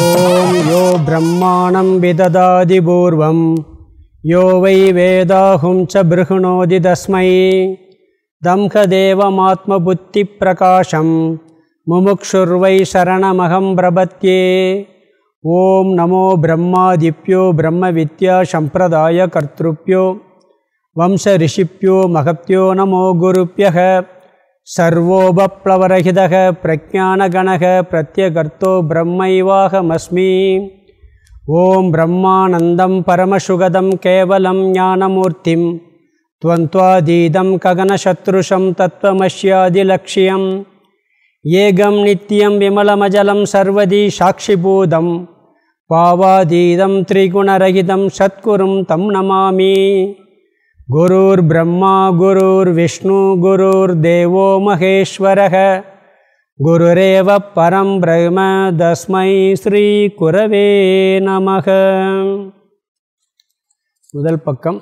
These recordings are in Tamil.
ॐ यो ब्रह्माणं विददाति पूर्वं यो वै वेदाहुं च बृहृणोति तस्मै दंहदेवमात्मबुद्धिप्रकाशं मुमुक्षुर्वै शरणमहं प्रपद्ये ॐ नमो ब्रह्मादिभ्यो ब्रह्मविद्यासम्प्रदायकर्तृभ्यो वंशऋषिभ्यो महत्यो नमो गुरुभ्यः சர்வோபப்ளவரஹிதக பிரஜானகணக பிரத்யகர்த்தோ பிரம்மைவாகமஸ்மி. ஓம் பிரம்மானந்தம் பரமசுகதம் கேவலம் ஞானமூர்த்திம். துவந்த்வாதீதம் ககனசத்ருஷம் தத்துவமஸ்யாதிலட்சியம் ஏகம் நித்தியம் விமலமஜலம் சர்வதி சாட்சிபூதம். பாவாதீதம் திரிகுணரகிதம் சத்குரும் தம் நமாமி. குருர் பிரம்மா குருர் விஷ்ணு குருர் தேவோ மகேஸ்வரக குருரேவ பரம் பிரம்ம தஸ்மை ஸ்ரீ குரவே நமக முதல் பக்கம்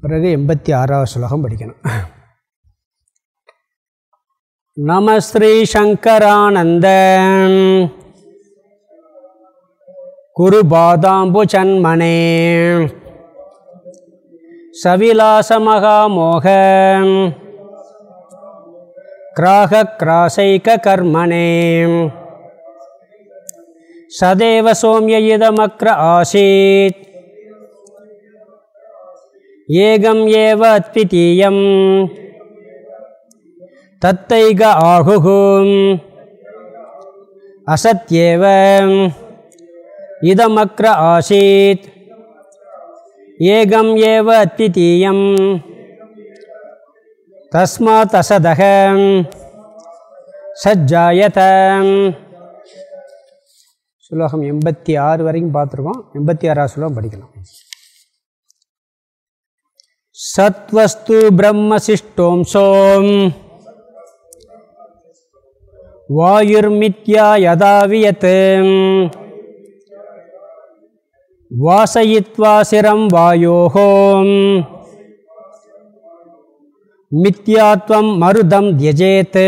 பிறகு எண்பத்தி ஆறாவது ஸ்லோகம் படிக்கணும். நம ஸ்ரீ சங்கரானந்த குரு பாதாம்பு சன்மனே கிராசைக கர்மணே சதேவ சோமிய இதமக்ர ஆசீத். ஏகம் ஏவ அத்விதீயம். தத்தைக ஆகுகும். அசத்யேவ. இதமக்ர ஆசீத். ஏகம் ஏவ அத்விதீயம் தஸ்மாத் அசதக சஜ்ஜாயத. சுலோகம் எண்பத்தி ஆறு வரைக்கும் பார்த்துருக்கோம். எண்பத்தி ஆறாவது சுலோகம் படிக்கலாம். சத்வஸ்து பிரம்மசிஷ்டோம்சோம். வாயுர்மித்யா யதாவியத்து வாசயித்வா சிரம் வாயோகோ மித்யாத்வம் மருதம் தியஜேத்.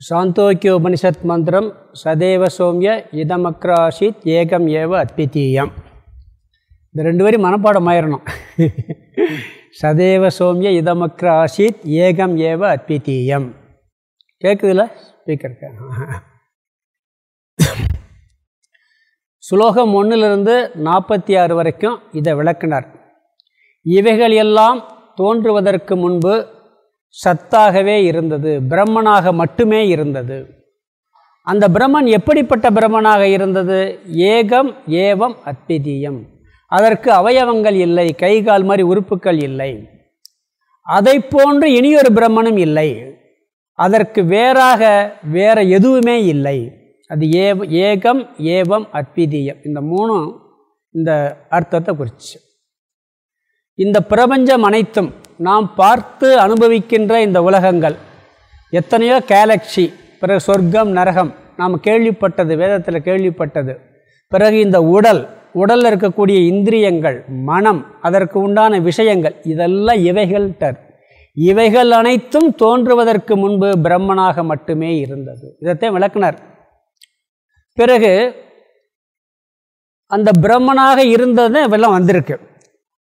சாந்தோக்கிய உபனிஷத் மந்திரம் சதேவ சோமிய இதமக்ராஷித் ஏகம் ஏவ அத்வித்தீயம் இந்த ரெண்டு பேரும் மனப்பாடம் ஆயிடணும் சதேவ சோமிய இதமக்ர ஆசீத் ஏகம் ஏவ அத்விதீயம். கேட்குதுல ஸ்பீக்கருக்கு சுலோகம் ஒன்றிலிருந்து நாற்பத்தி ஆறு வரைக்கும் இதை விளக்கினார். இவைகள் எல்லாம் தோன்றுவதற்கு முன்பு சத்தாகவே இருந்தது பிரம்மனாக மட்டுமே இருந்தது. அந்த பிரம்மன் எப்படிப்பட்ட பிரம்மனாக இருந்தது? ஏகம் ஏவம் அத்விதீயம். அதற்கு அவயவங்கள் இல்லை கை கால் மாதிரி உறுப்புக்கள் இல்லை. அதை போன்று இனியொரு பிரம்மனும் இல்லை. அதற்கு வேறாக வேற எதுவுமே இல்லை. அது ஏ ஏகம் ஏவம் அத்விதீயம். இந்த மூணும் இந்த அர்த்தத்தை குறிச்சு. இந்த பிரபஞ்சம் அனைத்தும் நாம் பார்த்து அனுபவிக்கின்ற இந்த உலகங்கள் எத்தனையோ கேலக்ஸி பிறகு சொர்க்கம் நரகம் நாம் கேள்விப்பட்டது வேதத்தில் கேள்விப்பட்டது. பிறகு இந்த உடல் உடலில் இருக்கக்கூடிய இந்திரியங்கள் மனம் அதற்கு உண்டான விஷயங்கள் இதெல்லாம் இவைகள்டர் இவைகள் அனைத்தும் தோன்றுவதற்கு முன்பு பிரம்மனாக மட்டுமே இருந்தது. இதைத்தான் விளக்குனர். பிறகு அந்த பிரம்மனாக இருந்தது இவெல்லாம் வந்திருக்கு.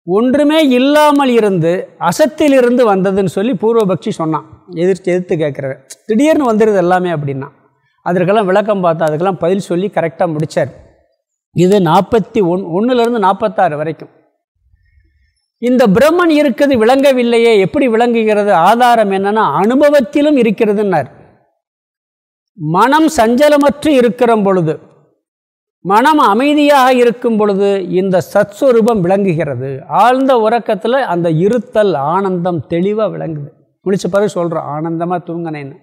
ஒன்றுமே இல்லாமல் இருந்து அசத்திலிருந்து வந்ததுன்னு சொல்லி பூர்வபக்ஷி சொன்னான். எதிர்த்து எதிர்த்து கேட்குறாரு. திடீர்னு வந்துடுது எல்லாமே அப்படின்னா. அதற்கெல்லாம் விளக்கம் பார்த்தா அதுக்கெல்லாம் பதில் சொல்லி கரெக்டாக முடித்தார் இது நாற்பத்தி ஒன் ஒன்றுலேருந்து நாற்பத்தாறு வரைக்கும். இந்த பிரம்மன் இருக்கிறது விளங்கவில்லையே எப்படி விளங்குகிறது? ஆதாரம் என்னன்னா அனுபவத்திலும் இருக்கிறதுன்னார். மனம் சஞ்சலமற்று இருக்கிற பொழுது மனம் அமைதியாக இருக்கும் பொழுது இந்த சத்ஸ்வரூபம் விளங்குகிறது. ஆழ்ந்த உறக்கத்தில் அந்த இருத்தல் ஆனந்தம் தெளிவாக விளங்குது. முடிச்ச பிறகு சொல்கிறோம் ஆனந்தமாக தூங்கினேன்னு.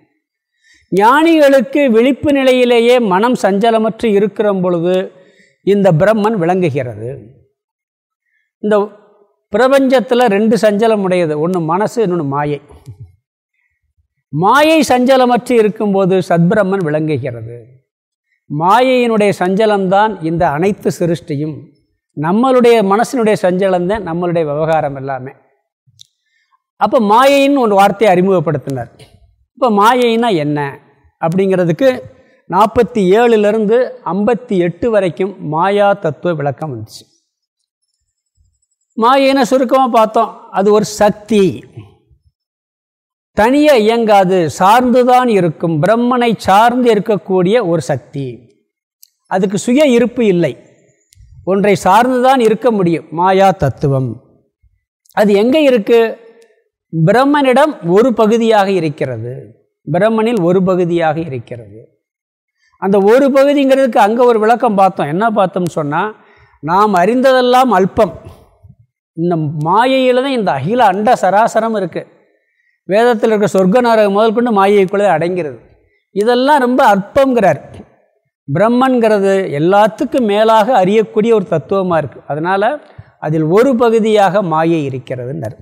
ஞானிகளுக்கு விழிப்பு நிலையிலேயே மனம் சஞ்சலமற்று இருக்கிற பொழுது இந்த பிரம்மன் விளங்குகிறது. இந்த பிரபஞ்சத்தில் ரெண்டு சஞ்சலம் உடையது. ஒன்று மனசு இன்னொன்று மாயை. மாயை சஞ்சலமற்று இருக்கும்போது சத்பிரம்மன் விளங்குகிறது. மாயையினுடைய சஞ்சலம்தான் இந்த அனைத்து சிருஷ்டியும். நம்மளுடைய மனசினுடைய சஞ்சலம் தான் நம்மளுடைய விவகாரம் எல்லாமே. அப்போ மாயைன்னு ஒரு வார்த்தையை அறிமுகப்படுத்தினார். இப்போ மாயைன்னா என்ன? அப்படிங்கிறதுக்கு நாற்பத்தி ஏழுலேருந்து ஐம்பத்தி எட்டு வரைக்கும் மாயா தத்துவ விளக்கம் வந்துச்சு. மாயின சுருக்கமாக பார்த்தோம்? அது ஒரு சக்தி. தனியாக இயங்காது சார்ந்துதான் இருக்கும் பிரம்மனை சார்ந்து இருக்கக்கூடிய ஒரு சக்தி. அதுக்கு சுய இருப்பு இல்லை. ஒன்றை சார்ந்துதான் இருக்க முடியும் மாயா தத்துவம். அது எங்கே இருக்குது பிரம்மனிடம் ஒரு பகுதியாக இருக்கிறது. பிரம்மனில் ஒரு பகுதியாக இருக்கிறது. அந்த ஒரு பகுதிங்கிறதுக்கு அங்கே ஒரு விளக்கம் பார்த்தோம். என்ன பார்த்தோம்னு சொன்னால் நாம் அறிந்ததெல்லாம் அல்பம். இந்த மாயையில் தான் இந்த அகில அண்ட சராசரம் இருக்குது வேதத்தில் இருக்கிற சொர்க்க நாரகம் முதல் கொண்டு மாயைக்குள்ளே அடங்கிறது. இதெல்லாம் ரொம்ப அற்பங்கிறார் பிரம்மன்கிறது எல்லாத்துக்கும் மேலாக அறியக்கூடிய ஒரு தத்துவமாக இருக்குது அதனால் அதில் ஒரு பகுதியாக மாயை இருக்கிறதுன்றார்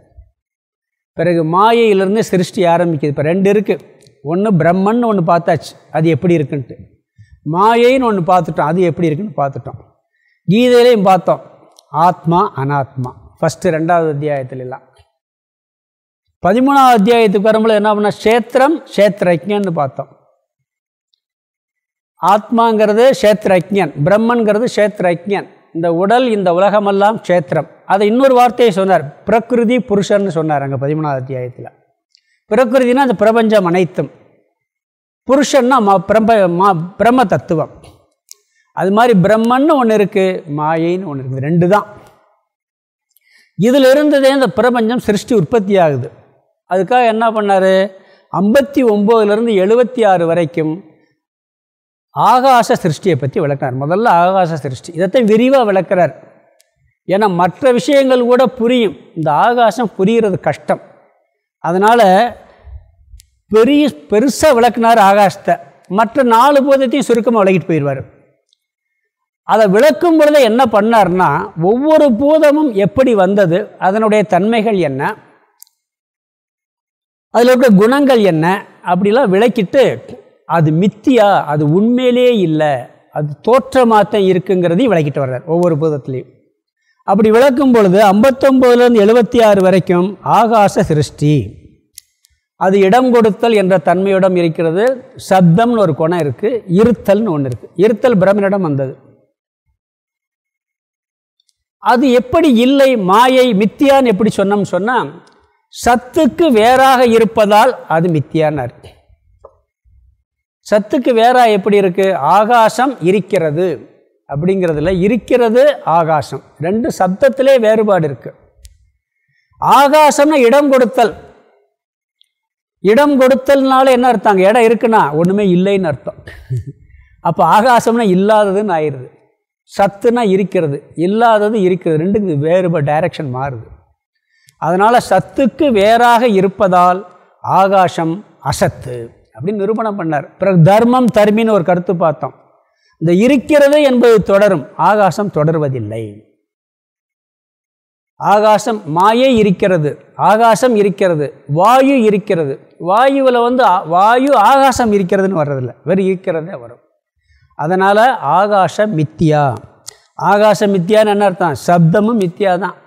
பிறகு மாயையிலிருந்து சிருஷ்டி ஆரம்பிக்குது. இப்போ ரெண்டு இருக்குது ஒன்று பிரம்மன் ஒன்று பார்த்தாச்சு. அது எப்படி இருக்குன்ட்டு. மாயைன்னு ஒன்று பார்த்துட்டோம். அது எப்படி இருக்குன்னு பார்த்துட்டோம். கீதையிலையும் பார்த்தோம். ஆத்மா அனாத்மா. ஃபஸ்ட்டு ரெண்டாவது அத்தியாயத்துலலாம் பதிமூணாவது அத்தியாயத்துக்கு வரும்போது என்ன பண்ணால் க்ஷேத்திரம் க்ஷேத்ரஜன்னு பார்த்தோம். ஆத்மாங்கிறது க்ஷேத்ரஜன் பிரம்மன்கிறது க்ஷேத்ரஜன் இந்த உடல் இந்த உலகமெல்லாம் க்ஷேத்திரம். அதை இன்னொரு வார்த்தையை சொன்னார். பிரகிருதி புருஷன் சொன்னார் அங்கே பதிமூணாவது அத்தியாயத்தில். பிரகிருதினா அந்த பிரபஞ்சம் அனைத்தும். புருஷன்னா மா பிரம்ம மா பிரம்ம தத்துவம் அது மாதிரி பிரம்மன்னு ஒன்று இருக்குது மாயின்னு ஒன்று இருக்குது ரெண்டு தான். இதில் இருந்ததே இந்த பிரபஞ்சம் சிருஷ்டி உற்பத்தி ஆகுது. அதுக்காக என்ன பண்ணார்? ஐம்பத்தி ஒம்போதுலேருந்து எழுபத்தி ஆறு வரைக்கும் ஆகாச சிருஷ்டியை பற்றி விளக்கினார். முதல்ல ஆகாச சிருஷ்டி. இதைத்தான் விரிவாக விளக்கிறார். ஏன்னா மற்ற விஷயங்கள் கூட புரியும். இந்த ஆகாசம் புரிகிறது கஷ்டம். அதனால் பெரிய பெருசாக விளக்குனார் ஆகாசத்தை. மற்ற நாலு பூதத்தையும் சுருக்கமாக விளக்கிட்டு போயிடுவார் அதை விளக்கும் பொழுது என்ன பண்ணார்னா ஒவ்வொரு பூதமும் எப்படி வந்தது அதனுடைய தன்மைகள் என்ன அதில் இருக்க குணங்கள் என்ன அப்படிலாம் விளக்கிட்டு அது மித்தியா அது உண்மையிலே இல்லை அது தோற்றமாத்தம் இருக்குங்கிறதையும் விளக்கிட்டு வர்றார் ஒவ்வொரு பூதத்துலேயும். அப்படி விளக்கும் பொழுது ஐம்பத்தொம்போதுலேருந்து எழுபத்தி ஆறு வரைக்கும் ஆகாச சிருஷ்டி. அது இடம் கொடுத்தல் என்ற தன்மையுடன் இருக்கிறது. சப்தம்னு ஒரு குணம் இருக்குது இருத்தல்னு ஒன்று இருக்குது இருத்தல் பிரம்மனிடம் வந்தது. அது எப்படி இல்லை? மாயை மித்தியான்னு எப்படி சொன்னோம்னு சொன்னால் சத்துக்கு வேறாக இருப்பதால் அது மித்தியான்னு இருக்கு சத்துக்கு வேறாக எப்படி இருக்குது ஆகாசம் இருக்கிறது. அப்படிங்கிறதுல இருக்கிறது ஆகாசம். ரெண்டு சப்தத்திலே வேறுபாடு இருக்குது ஆகாசம்னு இடம் கொடுத்தல். இடம் கொடுத்தல்னால என்ன அர்த்தம்? இடம் இருக்குன்னா ஒன்றுமே இல்லைன்னு அர்த்தம். அப்போ ஆகாசம்னா இல்லாததுன்னு ஆயிடுது. சத்துனா இருக்கிறது. இல்லாதது இருக்கிறது. ரெண்டுக்கு வேறுபாடு டைரக்ஷன் மாறுது. அதனால் சத்துக்கு வேறாக இருப்பதால் ஆகாசம் அசத்து அப்படின்னு நிரூபணம் பண்ணார். பிறகு தர்மம் தர்மின்னு ஒரு கருத்து பார்த்தோம். இந்த இருக்கிறது என்பது தொடரும். ஆகாசம் தொடர்வதில்லை. ஆகாசம் மாயே இருக்கிறது ஆகாசம் இருக்கிறது வாயு இருக்கிறது. வாயுவில் வந்து வாயு ஆகாசம் இருக்கிறதுன்னு வர்றதில்ல வெறும் இருக்கிறதே வரும். அதனால் ஆகாச மித்தியா. ஆகாச மித்தியான்னு என்ன அர்த்தம்? சப்தமும் மித்தியா தான்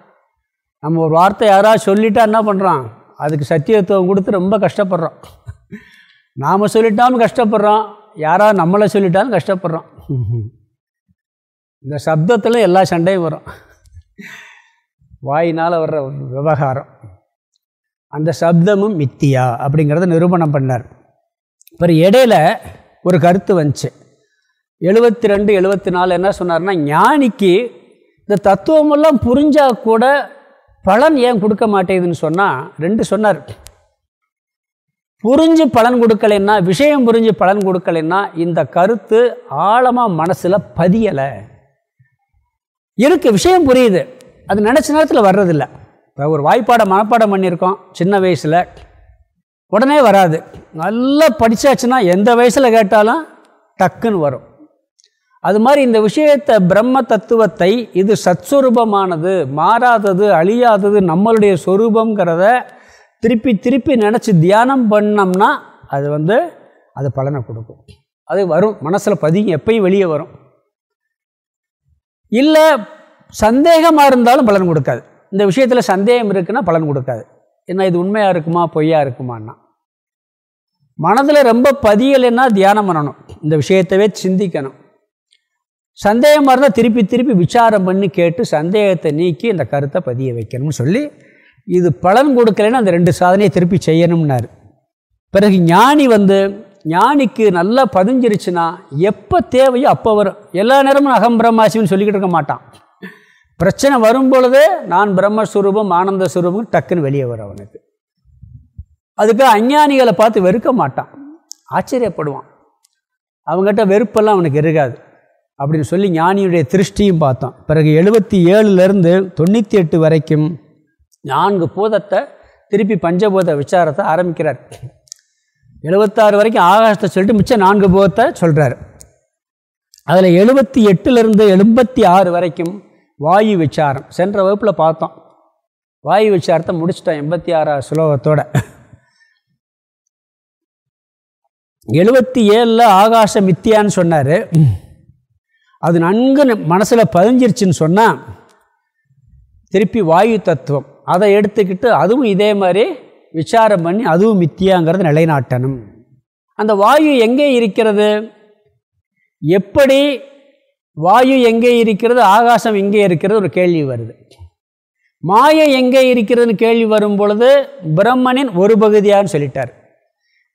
நம்ம ஒரு வார்த்தை யாராவது சொல்லிட்டா என்ன பண்ணுறோம் அதுக்கு சத்தியத்துவம் கொடுத்து ரொம்ப கஷ்டப்படுறோம். நாம் சொல்லிட்டாலும் கஷ்டப்படுறோம் யாராவது நம்மளை சொல்லிட்டாலும் கஷ்டப்படுறோம். இந்த சப்தத்தில் எல்லா சண்டையும் வரும். வாயினால் வர்ற விவகாரம். அந்த சப்தமும் மித்தியா அப்படிங்கிறத நிரூபணம் பண்ணார். இப்போ இடையில ஒரு கருத்து வந்துச்சு. எழுபத்தி ரெண்டு எழுபத்தி நாலு என்ன சொன்னார்னா ஞானிக்கு இந்த தத்துவமெல்லாம் புரிஞ்சால் கூட பலன் ஏன் கொடுக்க மாட்டேங்குதுன்னு சொன்னால் ரெண்டு சொன்னார். புரிஞ்சு பலன் கொடுக்கலைன்னா விஷயம் புரிஞ்சு பலன் கொடுக்கலைன்னா இந்த கருத்து ஆழமாக மனசில் பதியலை. இருக்கு விஷயம் புரியுது. அது நினச்ச நேரத்தில் வர்றதில்ல. இப்போ ஒரு வாய்ப்பாடை மனப்பாடம் பண்ணியிருக்கோம் சின்ன வயசில். உடனே வராது. நல்லா படித்தாச்சுன்னா எந்த வயசில் கேட்டாலும் டக்குன்னு வரும். அது மாதிரி இந்த விஷயத்தை பிரம்ம தத்துவத்தை இது சத்ஸ்வரூபமானது மாறாதது அழியாதது நம்மளுடைய சொரூபங்கிறத திருப்பி திருப்பி நினச்சி தியானம் பண்ணோம்னா அது வந்து அது பலனை கொடுக்கும். அது வரும். மனசில் பதிங்க எப்பயும் வெளியே வரும். இல்லை சந்தேகமாக இருந்தாலும் பலன் கொடுக்காது. இந்த விஷயத்தில் சந்தேகம் இருக்குன்னா பலன் கொடுக்காது. என்ன இது உண்மையாக இருக்குமா பொய்யா இருக்குமான்னா. மனதில் ரொம்ப பதியலைன்னா தியானம் பண்ணணும். இந்த விஷயத்தவே சிந்திக்கணும். சந்தேகமாக இருந்தால் திருப்பி திருப்பி விசாரம் பண்ணி கேட்டு சந்தேகத்தை நீக்கி இந்த கருத்தை பதிய வைக்கணும்னு சொல்லி இது பலன் கொடுக்கலைன்னா அந்த ரெண்டு சாதனையை திருப்பி செய்யணும்னார். பிறகு ஞானி வந்து ஞானிக்கு நல்லா பதிஞ்சிருச்சுன்னா எப்போ தேவையோ அப்போ வரும். எல்லா நேரமும் அகம் பிரம்மாசின்னு சொல்லிக்கிட்டு இருக்க மாட்டான். பிரச்சனை வரும் பொழுது நான் பிரம்மஸ்வரூபம் ஆனந்த சுரூபம் டக்குன்னு வெளியே வரும் அவனுக்கு. அதுக்கு அஞ்ஞானிகளை பார்த்து வெறுக்க மாட்டான். ஆச்சரியப்படுவான். அவங்ககிட்ட வெறுப்பெல்லாம் அவனுக்கு இருக்காது. அப்படின்னு சொல்லி ஞானியுடைய திருஷ்டியும் பார்த்தோம் பிறகு எழுபத்தி ஏழுலேருந்து தொண்ணூற்றி எட்டு வரைக்கும் நான்கு பூதத்தை திருப்பி பஞ்சபூத விசாரத்தை ஆரம்பிக்கிறார். எழுபத்தாறு வரைக்கும் ஆகாசத்தை சொல்லிட்டு மிச்சம் நான்கு பூதத்தை சொல்கிறார் அதில் எழுபத்தி எட்டுலேருந்து எண்பத்தி ஆறு வரைக்கும் வாயு விசாரம். சென்ற வகுப்பில் பார்த்தோம். வாயு விசாரத்தை முடிச்சிட்டோம் எண்பத்தி ஆறாவது சுலோகத்தோட எழுபத்தி ஏழில் ஆகாச மித்தியான்னு சொன்னார். அது நன்கு மனசில் பதிஞ்சிருச்சுன்னு சொன்னால் திருப்பி வாயு தத்துவம். அதை எடுத்துக்கிட்டு அதுவும் இதே மாதிரி விசாரம் பண்ணி அதுவும் மித்தியாங்கிறது நிலைநாட்டணும். அந்த வாயு எங்கே இருக்கிறது? எப்படி வாயு எங்கே இருக்கிறது? ஆகாசம் எங்கே இருக்கிறது ஒரு கேள்வி வருது. மாயை எங்கே இருக்கிறதுன்னு கேள்வி வரும் பொழுது பிரம்மனின் ஒரு பகுதியான்னு சொல்லிட்டார்.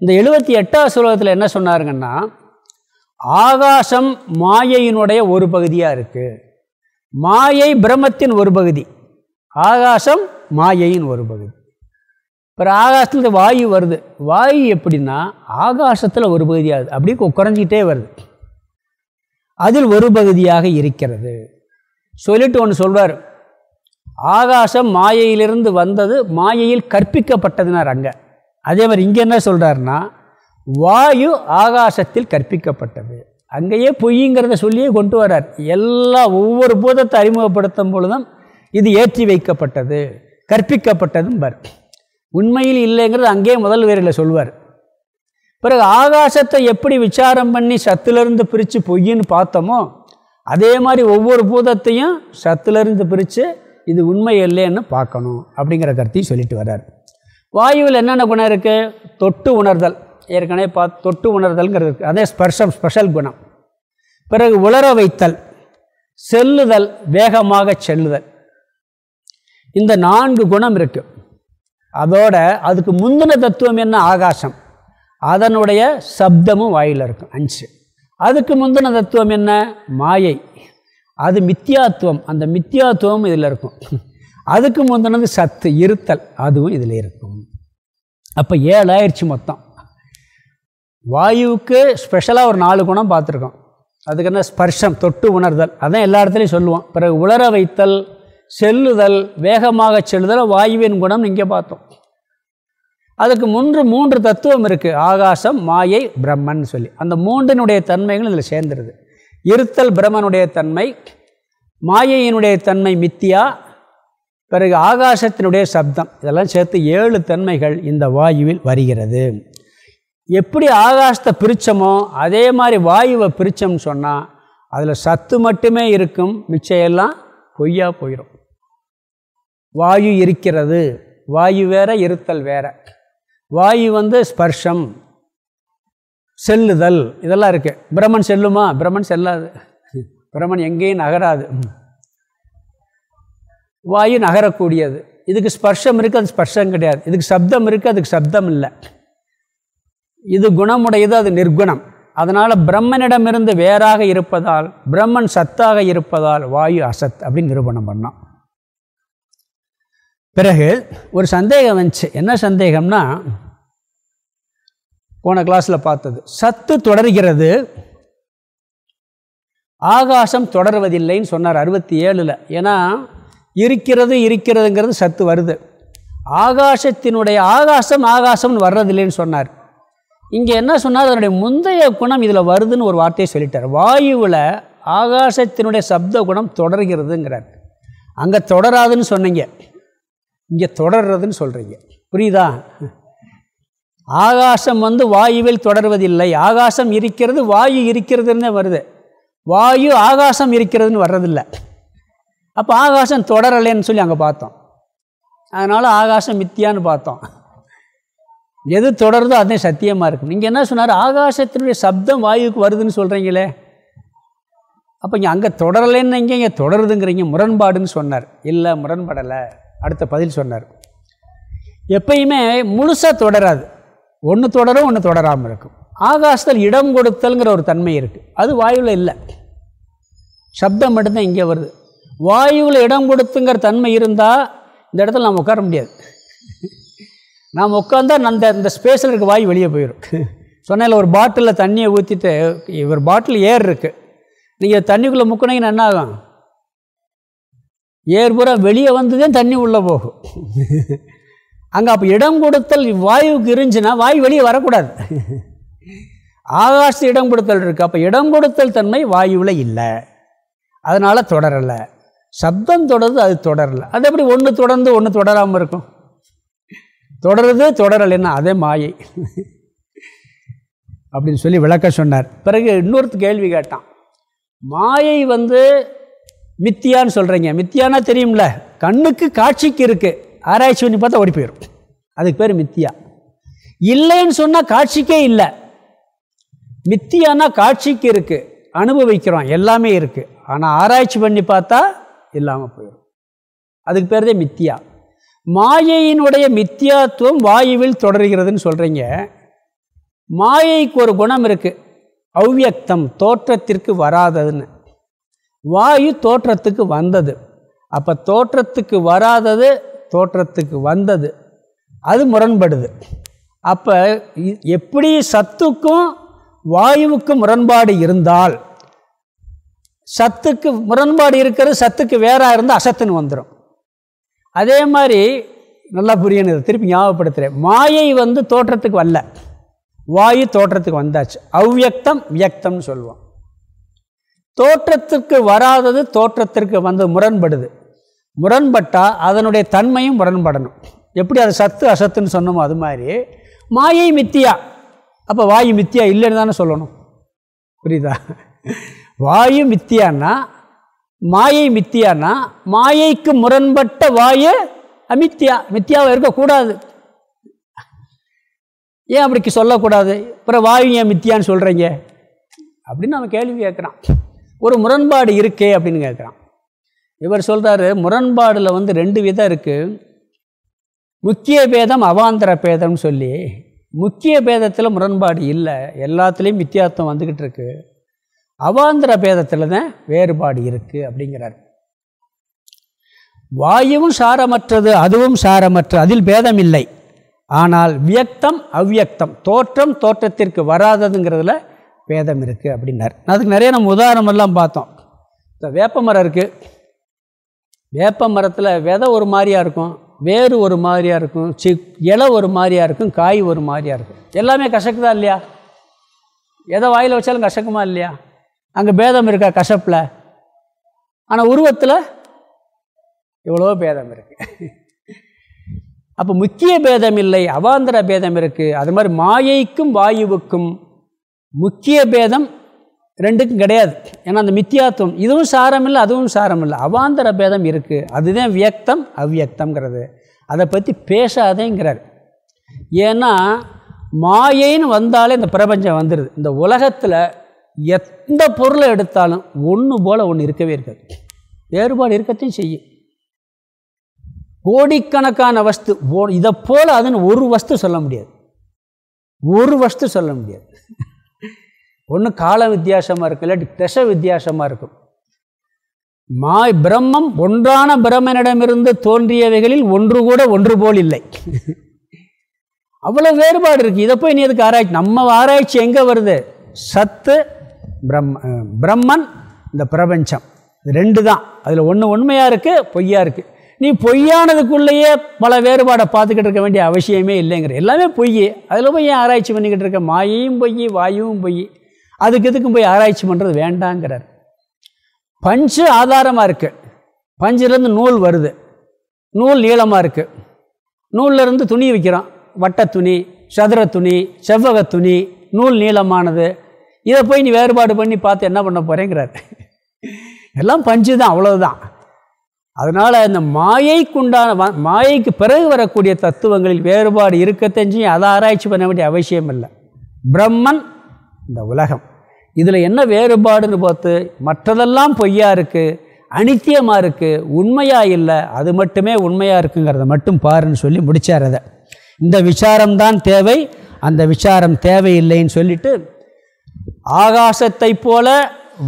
இந்த எழுபத்தி எட்டாவது சுலகத்தில் என்ன சொன்னாருங்கன்னா ஆகாசம் மாயையினுடைய ஒரு பகுதியாக இருக்குது மாயை பிரம்மத்தின் ஒரு பகுதி ஆகாசம் மாயையின் ஒரு பகுதி. அப்புறம் ஆகாசத்தில் வாயு வருது. வாயு எப்படின்னா ஆகாசத்தில் ஒரு பகுதியாகுது அப்படி குறைஞ்சிக்கிட்டே வருது. அதில் ஒரு பகுதியாக இருக்கிறது. சொல்லிட்டு ஒன்று சொல்வார். ஆகாசம் மாயையிலிருந்து வந்தது மாயையில் கற்பிக்கப்பட்டதுனார் அங்கே. அதே மாதிரி இங்கே என்ன சொல்கிறாருன்னா வாயு ஆகாசத்தில் கற்பிக்கப்பட்டது. அங்கேயே பொய்ங்கிறத சொல்லியே கொண்டு வரார் எல்லா ஒவ்வொரு பூதத்தை அறிமுகப்படுத்தும் பொழுதும் இது ஏற்றி வைக்கப்பட்டது கற்பிக்கப்பட்டதும் பர் உண்மையில் இல்லைங்கிறது அங்கேயே முதல் வேரில் சொல்வார். பிறகு ஆகாசத்தை எப்படி விசாரம் பண்ணி சத்துலேருந்து பிரித்து பொய்யின்னு பார்த்தோமோ அதே மாதிரி ஒவ்வொரு பூதத்தையும் சத்துலேருந்து பிரித்து இது உண்மை இல்லைன்னு பார்க்கணும் அப்படிங்கிற கருத்தையும் சொல்லிட்டு வர்றார். வாயுவில் என்னென்ன குணம் இருக்குது தொட்டு உணர்தல். ஏற்கனவே பா தொட்டு உணர்தல்ங்கிறது இருக்குது அதே ஸ்பெஷல் ஸ்பெஷல் குணம். பிறகு உலர வைத்தல் செல்லுதல் வேகமாக செல்லுதல். இந்த நான்கு குணம் இருக்குது அதோட அதுக்கு முந்தின தத்துவம் என்ன? ஆகாசம். அதனுடைய சப்தமும் வாயில் இருக்கும் அஞ்சு. அதுக்கு முந்தின தத்துவம் என்ன? மாயை. அது மித்தியாத்துவம். அந்த மித்தியாத்துவம் இதில் இருக்கும். அதுக்கு முந்தினது சத்து இருத்தல் அதுவும் இதில் இருக்கும். அப்போ ஏழு மொத்தம். வாயுவுக்கு ஸ்பெஷலாக ஒரு நாலு குணம் பார்த்துருக்கோம். அதுக்கு என்ன? ஸ்பர்ஷம் தொட்டு உணர்தல். அதான் எல்லா இடத்துலையும் சொல்லுவோம். பிறகு உலர வைத்தல் செல்லுதல் வேகமாக செல்லுதல் வாயுவின் குணம் இங்கே பார்த்தோம். அதுக்கு மூன்று மூன்று தத்துவம் இருக்குது ஆகாசம் மாயை பிரம்மன் சொல்லி. அந்த மூன்றினுடைய தன்மைகள் இதில் சேர்ந்துருது. இருத்தல் பிரம்மனுடைய தன்மை மாயையினுடைய தன்மை மித்தியா பிறகு ஆகாசத்தினுடைய சப்தம். இதெல்லாம் சேர்த்து ஏழு தன்மைகள் இந்த வாயுவில் வருகிறது. எப்படி ஆகாசத்தை பிரித்தமோ அதே மாதிரி வாயுவை பிரித்தோம்னு சொன்னால் அதில் சத்து மட்டுமே இருக்கும் மிச்சையெல்லாம் பொய்யா போயிடும். வாயு இருக்கிறது. வாயு வேற இருத்தல் வேற. வாயு வந்து ஸ்பர்ஷம் செல்லுதல் இதெல்லாம் இருக்குது பிரம்மன் செல்லுமா? பிரம்மன் செல்லாது. பிரம்மன் எங்கேயும் நகராது. வாயு நகரக்கூடியது. இதுக்கு ஸ்பர்ஷம் இருக்குது அது ஸ்பர்ஷம் கிடையாது. இதுக்கு சப்தம் இருக்குது அதுக்கு சப்தம் இல்லை. இது குணமுடையது அது நிர்குணம். அதனால் பிரம்மனிடமிருந்து வேறாக இருப்பதால் பிரம்மன் சத்தாக இருப்பதால் வாயு அசத் அப்படின்னு நிரூபணம் பண்ணோம். பிறகு ஒரு சந்தேகம் வந்துச்சு. என்ன சந்தேகம்னா போன கிளாஸில் பார்த்தது. சத்து தொடர்கிறது. ஆகாசம் தொடர்வதில்லைன்னு சொன்னார் அறுபத்தி ஏழில் ஏன்னா இருக்கிறது இருக்கிறதுங்கிறது சத்து வருது. ஆகாசத்தினுடைய ஆகாசம் ஆகாசம்னு வர்றதில்லைன்னு சொன்னார். இங்கே என்ன சொன்னார்? அதனுடைய முந்தைய குணம் இதில் வருதுன்னு ஒரு வார்த்தையை சொல்லிட்டார். வாயுவில் ஆகாசத்தினுடைய சப்த குணம் தொடர்கிறதுங்கிறார். அங்கே தொடராதுன்னு சொன்னீங்க. இங்கே தொடர்றதுன்னு சொல்கிறீங்க புரியுதா? ஆகாசம் வந்து வாயுவில் தொடர்வதில்லை. ஆகாசம் இருக்கிறது வாயு இருக்கிறதுன்னு வருது. வாயு ஆகாசம் இருக்கிறதுன்னு வர்றதில்லை. அப்போ ஆகாசம் தொடரலைன்னு சொல்லி அங்கே பார்த்தோம். அதனால் ஆகாசம் மித்தியான்னு பார்த்தோம். எது தொடருதோ அதே சத்தியமாக இருக்கும் நீங்கள் என்ன சொன்னார்? ஆகாசத்தினுடைய சப்தம் வாயுக்கு வருதுன்னு சொல்கிறீங்களே அப்போ இங்கே அங்கே தொடரலைன்னு இங்கே இங்கே தொடருதுங்கிறீங்க முரண்பாடுன்னு சொன்னார். இல்லை முரண்படலை. அடுத்த பதில் சொன்னார். எப்பயுமே முழுசாக தொடராது. ஒன்று தொடரும் ஒன்று தொடராமல் இருக்கும். ஆகாசத்தில் இடம் கொடுத்தல்ங்கிற ஒரு தன்மை இருக்குது அது வாயுவில் இல்லை. சப்தம் மட்டும்தான் இங்கே வருது. வாயுவில் இடம் கொடுத்துங்கிற தன்மை இருந்தால் இந்த இடத்துல நாம் உட்கார முடியாது. நாம் உட்காந்தா அந்த இந்த ஸ்பேஸில் இருக்க வாயு வெளியே போயிடும் சொன்னால் ஒரு பாட்டிலில் தண்ணியை ஊற்றிட்டு ஒரு பாட்டில் ஏர் இருக்குது நீங்கள் தண்ணிக்குள்ளே முக்கினீங்கன்னா என்ன ஆகும்? ஏர் பூரா வெளியே வந்து தான் தண்ணி உள்ளே போகும். அங்கே அப்போ இடம் கொடுத்தல் வாயுக்கு இருந்துச்சுன்னா வாயு வெளியே வரக்கூடாது. ஆகாச இடம் கொடுத்தல் இருக்குது அப்போ இடம் கொடுத்தல் தன்மை வாயுவில் இல்லை. அதனால் தொடரலை. சப்தம் தொடருது அது தொடரலை. அது எப்படி ஒன்று தொடர்ந்து ஒன்று தொடராமல் இருக்கும்? தொடருது தொடரலைன்னா அதே மாயை. அப்படின்னு சொல்லி விளக்க சொன்னார். பிறகு இன்னொருத்து கேள்வி கேட்டான். மாயை வந்து மித்தியான்னு சொல்கிறீங்க மித்தியானா தெரியும்ல? கண்ணுக்கு காட்சிக்கு இருக்குது ஆராய்ச்சி பண்ணி பார்த்தா ஓடி போயிடும் அதுக்கு பேர் மித்தியா. இல்லைன்னு சொன்னால் காட்சிக்கே இல்லை. மித்தியானா காட்சிக்கு இருக்குது அனுபவிக்கிறோம். எல்லாமே இருக்குது ஆனால் ஆராய்ச்சி பண்ணி பார்த்தா இல்லாமல் போயிடும் அதுக்கு பேர் தான் மித்தியா. மாயையினுடைய மித்தியாத்துவம் வாயுவில் தொடர்கிறதுன்னு சொல்கிறீங்க மாயைக்கு ஒரு குணம் இருக்குது அவ்வியக்தம் தோற்றத்திற்கு வராததுன்னு. வாயு தோற்றத்துக்கு வந்தது. அப்போ தோற்றத்துக்கு வராதது தோற்றத்துக்கு வந்தது. அது முரண்படுது. அப்போ எப்படி சத்துக்கும் வாயுவுக்கும் முரண்பாடு இருந்தால் சத்துக்கு முரண்பாடு இருக்கிறது சத்துக்கு வேறாக இருந்தால் அசத்துன்னு வந்துடும் அதே மாதிரி நல்லா புரியணும் திருப்பி ஞாபகப்படுத்துகிறேன் மாயை வந்து தோற்றத்துக்கு வரல வாயு தோற்றத்துக்கு வந்தாச்சு. அவ்வியக்தம் வியக்தம்னு சொல்லுவோம். தோற்றத்திற்கு வராதது தோற்றத்திற்கு வந்து முரண்படுது. முரண்பட்டால் அதனுடைய தன்மையும் முரண்படணும் எப்படி அது சத்து அசத்துன்னு சொன்னோமோ அது மாதிரி. மாயை மித்தியா. அப்போ வாயு மித்தியா இல்லைன்னு தானே சொல்லணும். புரியுதா? வாயு மித்தியான்னா மாயை மித்தியானா மாயைக்கு முரண்பட்ட வாயு அமித்தியா. மித்தியாவை இருக்கக்கூடாது. ஏன் அப்படிக்கு சொல்லக்கூடாது? அப்புறம் வாயு ஏன் மித்தியான்னு சொல்கிறீங்க அப்படின்னு அவன் கேள்வி கேட்குறான். ஒரு முரண்பாடு இருக்கே அப்படின்னு கேட்குறான். இவர் சொல்கிறாரு முரண்பாடில் வந்து ரெண்டு விதம் இருக்குது முக்கிய பேதம் அவாந்தர பேதம்னு சொல்லி முக்கிய பேதத்தில் முரண்பாடு இல்லை எல்லாத்துலேயும் வித்தியாசம் வந்துக்கிட்டு இருக்கு. அவாந்திர பேதத்தில் தான் வேறுபாடு இருக்குது அப்படிங்கிறார். வாயுவும் சாரமற்றது அதுவும் சாரமற்ற அதில் பேதம் இல்லை. ஆனால் வியக்தம் அவ்வியக்தம் தோற்றம் தோற்றத்திற்கு வராததுங்கிறதுல பேதம் இருக்குது அப்படின்னார். அதுக்கு நிறைய நம்ம உதாரணமெல்லாம் பார்த்தோம். இந்த வேப்பமரம் இருக்குது வேப்ப மரத்தில் விதை ஒரு மாதிரியாக இருக்கும் வேறு ஒரு மாதிரியாக இருக்கும் சி இலை ஒரு மாதிரியாக இருக்கும் காய் ஒரு மாதிரியாக இருக்கும். எல்லாமே கசக்குதா இல்லையா? எதை வாயில் வச்சாலும் கசக்குமா இல்லையா? அங்கே பேதம் இருக்கா கசப்பில்? ஆனால் உருவத்தில் இவ்வளோ பேதம் இருக்குது அப்போ முக்கிய பேதம் இல்லை அவாந்திர பேதம் இருக்குது அது மாதிரி மாயைக்கும் வாயுவுக்கும் முக்கிய பேதம் ரெண்டுக்கும் கிடையாது. ஏன்னா அந்த மித்தியாத்துவம் இதுவும் சாரம் இல்லை அதுவும் சாரம் இல்லை அவாந்தர பேதம் இருக்குது அதுதான் வியக்தம் அவ்வியக்தங்கிறது அதை பற்றி பேசாதேங்கிறார். ஏன்னா மாயைன்னு வந்தாலே இந்த பிரபஞ்சம் வந்துடுது இந்த உலகத்தில் எந்த பொருளை எடுத்தாலும் ஒன்று போல் ஒன்று இருக்கவே இருக்காது. வேறுபாடு இருக்கத்தையும் செய்யும். கோடிக்கணக்கான வஸ்து இதை போல் அதுன்னு ஒரு வஸ்து சொல்ல முடியாது. ஒரு வஸ்து சொல்ல முடியாது. ஒன்று கால வித்தியாசமாக இருக்கும் இல்லாட்டி திசை வித்தியாசமாக இருக்கும். மாய் பிரம்மம் ஒன்றான பிரம்மனிடமிருந்து தோன்றியவைகளில் ஒன்று கூட ஒன்று போல் இல்லை. அவ்வளோ வேறுபாடு இருக்குது இதை போய் நீ எதுக்கு ஆராய்ச்சி நம்ம ஆராய்ச்சி எங்கே வருது? சத்து பிரம்ம பிரம்மன் இந்த பிரபஞ்சம். ரெண்டு தான். அதில் ஒன்று உண்மையாக இருக்குது பொய்யா இருக்குது நீ பொய்யானதுக்குள்ளேயே பல வேறுபாடை பார்த்துக்கிட்டு இருக்க வேண்டிய அவசியமே இல்லைங்கிற. எல்லாமே பொய் அதில் போய் ஏன் ஆராய்ச்சி பண்ணிக்கிட்டு இருக்க? மாயையும் பொய் வாயுவும் பொய் அதுக்கு எதுக்கும் போய் ஆராய்ச்சி பண்ணுறது வேண்டாங்கிறார். பஞ்சு ஆதாரமாக இருக்குது பஞ்சிலேருந்து நூல் வருது. நூல் நீளமாக இருக்குது நூல்லேருந்து துணி விற்கிறோம் வட்ட துணி சதுர துணி செவ்வக துணி நூல் நீளமானது. இதை போய் நீ வேறுபாடு பண்ணி பார்த்து என்ன பண்ண போகிறேங்கிறார் எல்லாம் பஞ்சு தான் அவ்வளோதான் அதனால் இந்த மாயைக்குண்டான வ- மாயைக்கு பிறகு வரக்கூடிய தத்துவங்களில் வேறுபாடு இருக்க தெரிஞ்சு அதை ஆராய்ச்சி பண்ண வேண்டிய அவசியம் இல்லை. பிரம்மன் இந்த உலகம். இதில் என்ன வேறுபாடுன்னு பார்த்து மற்றதெல்லாம் பொய்யா இருக்குது அனித்தியமாக இருக்குது உண்மையாக இல்லை அது மட்டுமே உண்மையாக இருக்குங்கிறத மட்டும் பாருன்னு சொல்லி முடித்தார் அதை. இந்த விசாரம்தான் தேவை அந்த விசாரம் தேவையில்லைன்னு சொல்லிட்டு ஆகாசத்தைப் போல